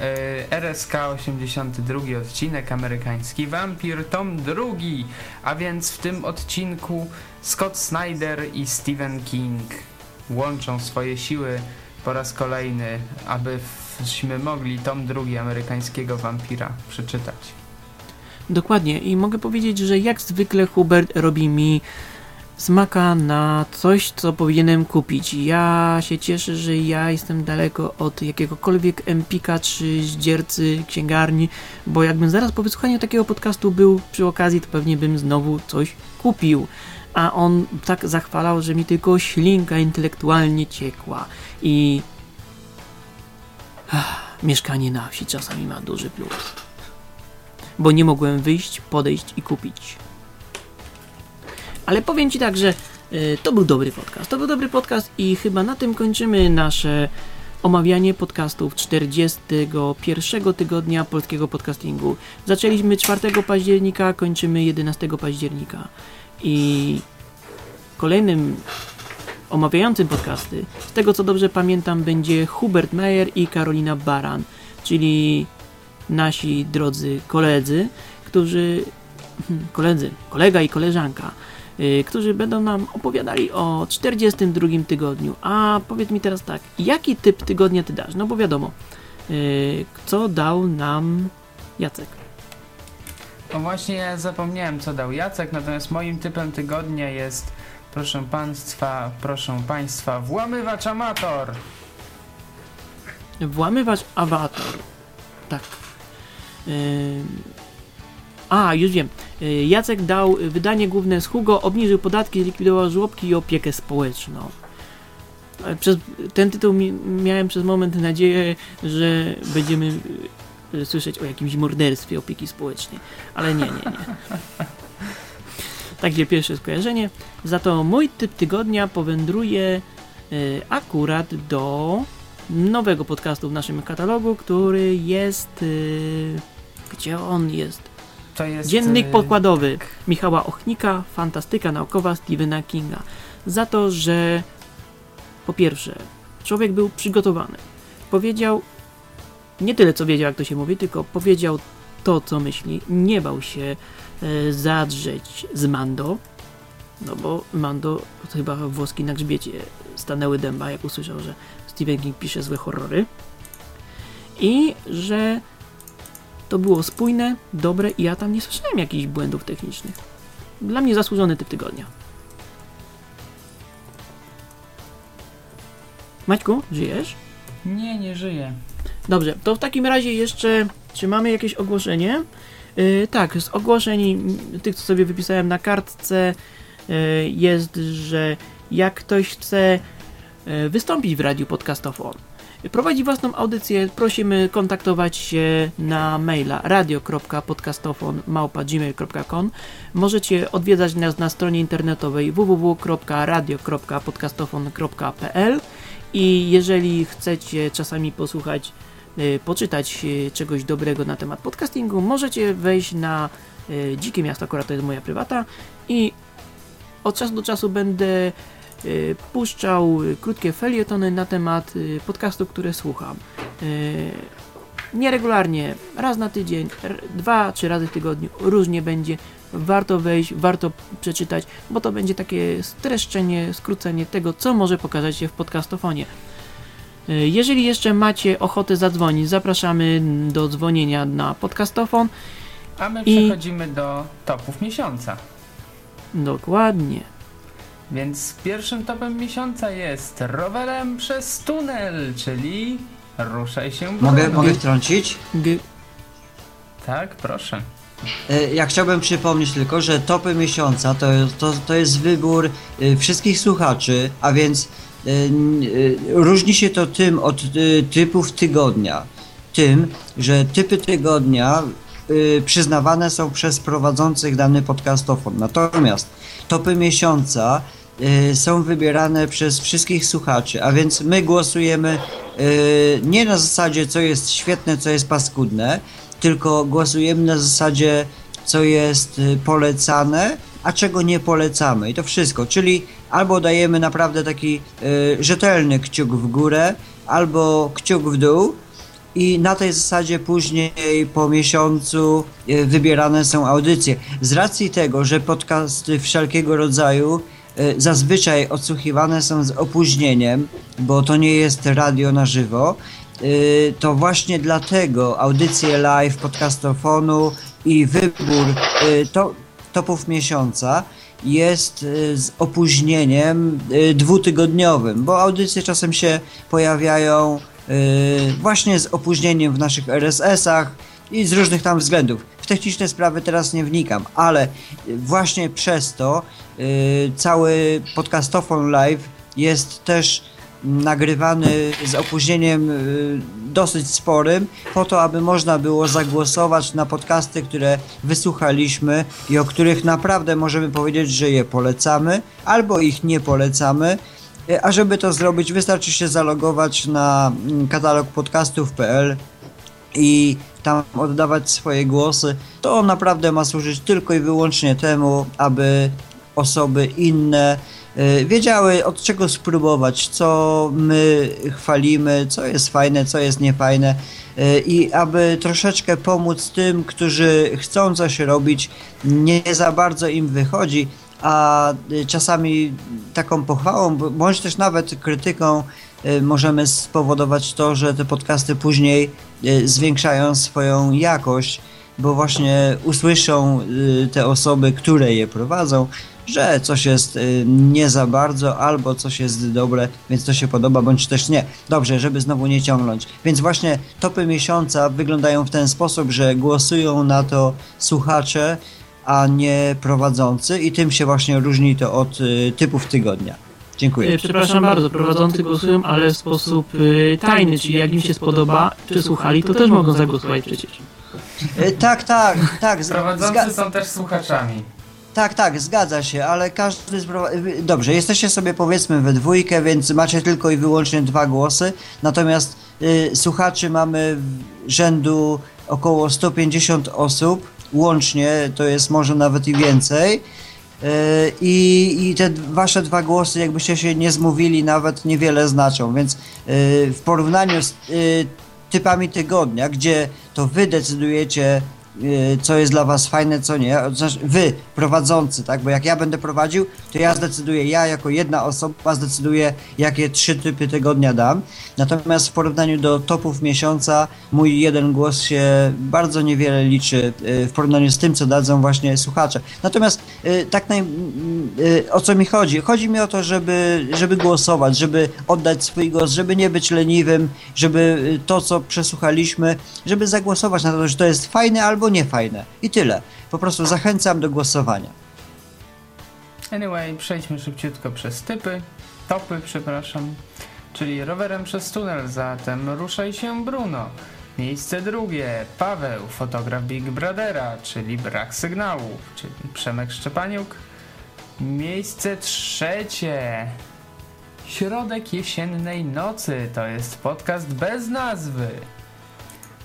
yy, RSK 82 odcinek, amerykański wampir, tom drugi, a więc w tym odcinku Scott Snyder i Stephen King łączą swoje siły po raz kolejny, abyśmy mogli tom drugi amerykańskiego wampira przeczytać. Dokładnie i mogę powiedzieć, że jak zwykle Hubert robi mi smaka na coś, co powinienem kupić. Ja się cieszę, że ja jestem daleko od jakiegokolwiek empika czy zdziercy księgarni, bo jakbym zaraz po wysłuchaniu takiego podcastu był przy okazji, to pewnie bym znowu coś kupił. A on tak zachwalał, że mi tylko ślinka intelektualnie ciekła i Ach, mieszkanie na wsi czasami ma duży plus. Bo nie mogłem wyjść, podejść i kupić. Ale powiem Ci tak, że y, to był dobry podcast. To był dobry podcast i chyba na tym kończymy nasze omawianie podcastów 41 tygodnia polskiego podcastingu. Zaczęliśmy 4 października, kończymy 11 października. I kolejnym omawiającym podcasty, z tego co dobrze pamiętam, będzie Hubert Meyer i Karolina Baran, czyli nasi drodzy koledzy, którzy hmm, koledzy, kolega i koleżanka, którzy będą nam opowiadali o 42 tygodniu. A powiedz mi teraz tak, jaki typ tygodnia ty dasz? No bo wiadomo, yy, co dał nam Jacek. No właśnie ja zapomniałem co dał Jacek, natomiast moim typem tygodnia jest proszę państwa, proszę państwa, włamywacz amator. Włamywacz awator. Tak. Yy... A, już wiem. Yy, Jacek dał wydanie główne z Hugo, obniżył podatki, zlikwidował żłobki i opiekę społeczną. Przez ten tytuł mi, miałem przez moment nadzieję, że będziemy yy, słyszeć o jakimś morderstwie opieki społecznej. Ale nie, nie, nie. Także pierwsze skojarzenie. Za to mój typ tygodnia powędruje y, akurat do nowego podcastu w naszym katalogu, który jest... Y, gdzie on jest? To jest... Dziennik pokładowy Michała Ochnika, fantastyka naukowa Stephena Kinga. Za to, że po pierwsze, człowiek był przygotowany. Powiedział nie tyle, co wiedział, jak to się mówi, tylko powiedział to, co myśli. Nie bał się e, zadrzeć z Mando, no bo Mando chyba włoski na grzbiecie stanęły dęba, jak usłyszał, że Stephen King pisze złe horrory. I że to było spójne, dobre i ja tam nie słyszałem jakichś błędów technicznych. Dla mnie zasłużony typ tygodnia. Maćku, żyjesz? Nie, nie żyję. Dobrze, to w takim razie jeszcze, czy mamy jakieś ogłoszenie? Yy, tak, z ogłoszeń tych, co sobie wypisałem na kartce, yy, jest, że jak ktoś chce yy, wystąpić w radiu podcastofon, prowadzi własną audycję, prosimy kontaktować się na maila radio.podcastofon.gmail.com Możecie odwiedzać nas na stronie internetowej www.radio.podcastofon.pl i jeżeli chcecie czasami posłuchać Y, poczytać y, czegoś dobrego na temat podcastingu, możecie wejść na y, Dzikie Miasto, akurat to jest moja prywata i od czasu do czasu będę puszczał krótkie felietony na temat podcastów, które słucham. Nieregularnie, raz na tydzień, dwa, trzy razy w tygodniu, różnie będzie. Warto wejść, warto przeczytać, bo to będzie takie streszczenie, skrócenie tego, co może pokazać się w podcastofonie. Jeżeli jeszcze macie ochotę zadzwonić, zapraszamy do dzwonienia na podcastofon. A my I... przechodzimy do topów miesiąca. Dokładnie. Więc pierwszym topem miesiąca jest rowerem przez tunel, czyli ruszaj się Mogę, mogę wtrącić? G tak, proszę. E, ja chciałbym przypomnieć tylko, że topy miesiąca to, to, to jest wybór e, wszystkich słuchaczy, a więc y, różni się to tym od typów tygodnia. Tym, że typy tygodnia przyznawane są przez prowadzących dany podcastofon. Natomiast topy miesiąca y, są wybierane przez wszystkich słuchaczy, a więc my głosujemy y, nie na zasadzie co jest świetne, co jest paskudne, tylko głosujemy na zasadzie co jest y, polecane, a czego nie polecamy. I to wszystko, czyli albo dajemy naprawdę taki rzetelny kciuk w górę, albo kciuk w dół, i na tej zasadzie później po miesiącu wybierane są audycje. Z racji tego, że podcasty wszelkiego rodzaju zazwyczaj odsłuchiwane są z opóźnieniem, bo to nie jest radio na żywo, e, to właśnie dlatego audycje live podcastofonu i wybór to, topów miesiąca jest z opóźnieniem dwutygodniowym, bo audycje czasem się pojawiają właśnie z opóźnieniem w naszych RSS-ach i z różnych tam względów. W techniczne sprawy teraz nie wnikam, ale właśnie przez to cały podcastofon live jest też nagrywany z opóźnieniem yy, dosyć sporym, po to, aby można było zagłosować na podcasty, które wysłuchaliśmy i o których naprawdę możemy powiedzieć, że je polecamy, albo ich nie polecamy, E, a żeby to zrobić, wystarczy się zalogować na mm, katalog podcastów.pl i tam oddawać swoje głosy. To naprawdę ma służyć tylko i wyłącznie temu, aby osoby inne e, wiedziały od czego spróbować, co my chwalimy, co jest fajne, co jest niefajne e, i aby troszeczkę pomóc tym, którzy chcą coś robić, nie za bardzo im wychodzi, a y, czasami taką pochwałą, bądź też nawet krytyką y, możemy spowodować to, że te podcasty później y, zwiększają swoją jakość, bo właśnie usłyszą te osoby, które je prowadzą, że coś jest nie za bardzo, albo coś jest dobre, więc to się podoba, bądź też nie. Dobrze, żeby znowu nie ciągnąć. Więc właśnie topy miesiąca wyglądają w ten sposób, że głosują na to słuchacze, a nie prowadzący i tym się właśnie różni to od y, typów tygodnia. Dziękuję. Y, przepraszam bardzo, prowadzący głosują, ale w sposób y, tajny, czyli jak im się spodoba, czy słuchali, to też mogą zagłosować przecież. Y, tak, tak, tak. Prowadzący są też słuchaczami. Tak, tak, zgadza się, ale każdy y, Dobrze, jesteście sobie powiedzmy we dwójkę, więc macie tylko i wyłącznie dwa głosy, natomiast y, słuchaczy mamy rzędu około 150 osób, łącznie to jest może nawet i więcej. E, I, I te wasze dwa głosy, jakbyście się nie zmówili, nawet niewiele znaczą, więc e, w porównaniu z e, typami tygodnia, gdzie to wy decydujecie, Y, co jest dla was fajne, co nie. Znaczy, wy, prowadzący, tak? Bo jak ja będę prowadził, to ja zdecyduję, ja jako jedna osoba zdecyduję, jakie trzy typy tygodnia dam. Natomiast w porównaniu do topów miesiąca, mój jeden głos się bardzo niewiele liczy y, w porównaniu z tym, co dadzą właśnie słuchacze. Natomiast y, tak naj, o co mi chodzi? Chodzi mi o to, żeby, żeby głosować, żeby oddać swój głos, żeby nie być leniwym, żeby to, co przesłuchaliśmy, żeby zagłosować na to, że to jest fajne albo niefajne. I tyle. Po prostu zachęcam do głosowania. Anyway, przejdźmy szybciutko przez typy, topy, przepraszam, czyli rowerem przez tunel, zatem ruszaj się Bruno. Miejsce drugie, Paweł, fotograf Big Brothera, czyli brak sygnałów, czyli Przemek Szczepaniuk. Miejsce trzecie, środek jesiennej nocy, to jest podcast bez nazwy.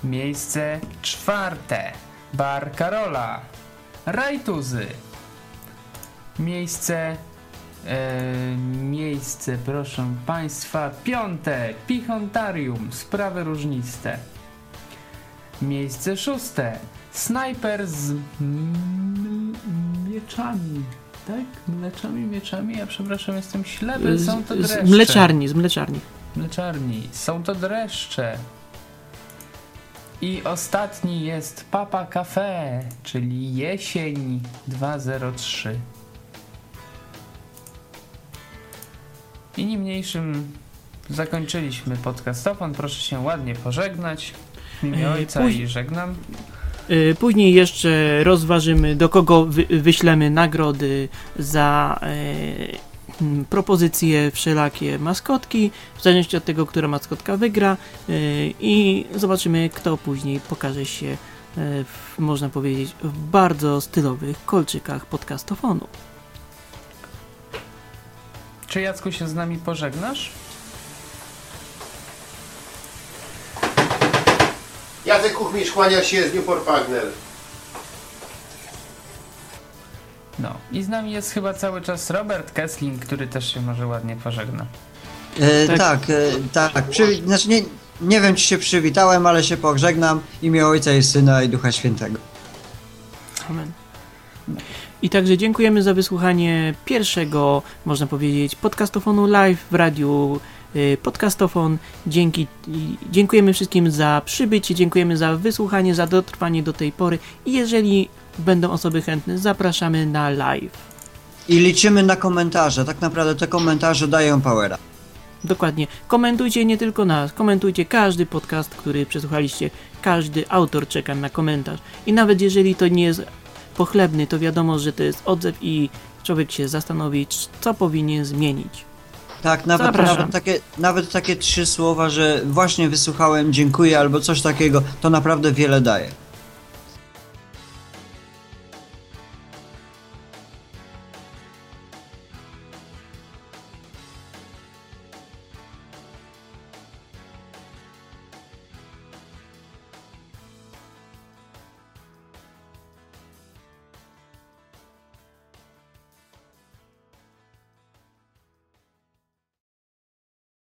Miejsce czwarte. Bar Karola. Rajtuzy. Miejsce... E, miejsce, proszę Państwa, piąte. Pichontarium. Sprawy różniste. Miejsce szóste. Snajper z mieczami. Tak? Mleczami, mieczami? Ja przepraszam, jestem ślepy. Są to dreszcze. Z mleczarni, z mleczarni. Mleczarni. Są to dreszcze. I ostatni jest Papa Cafe, czyli jesień 203. I niemniejszym zakończyliśmy podcastofon. Proszę się ładnie pożegnać. W imię ojca Póź... i żegnam. Y, później jeszcze rozważymy, do kogo wy wyślemy nagrody za. Yy propozycje wszelakie maskotki, w zależności od tego, która maskotka wygra y, i zobaczymy, kto później pokaże się, y, w, można powiedzieć, w bardzo stylowych kolczykach podcastofonu. Czy Jacku się z nami pożegnasz? Jacek Kuchmisz kłania się z Newport Pagnell. No. I z nami jest chyba cały czas Robert Kessling, który też się może ładnie pożegna. E, Tak. tak. E, tak. Przywi- znaczy nie, nie wiem, czy się przywitałem, ale się pożegnam. W imię Ojca i Syna i Ducha Świętego. Amen. I także dziękujemy za wysłuchanie pierwszego, można powiedzieć, podcastofonu live w radiu y, Podcastofon. Dzięki, dziękujemy wszystkim za przybycie, dziękujemy za wysłuchanie, za dotrwanie do tej pory i jeżeli będą osoby chętne, zapraszamy na live. I liczymy na komentarze. Tak naprawdę te komentarze dają powera. Dokładnie. Komentujcie nie tylko nas, komentujcie każdy podcast, który przesłuchaliście. Każdy autor czeka na komentarz. I nawet jeżeli to nie jest pochlebny, to wiadomo, że to jest odzew i człowiek się zastanowi, co powinien zmienić. Tak, nawet, nawet, takie, nawet takie trzy słowa, że właśnie wysłuchałem, dziękuję albo coś takiego, to naprawdę wiele daje.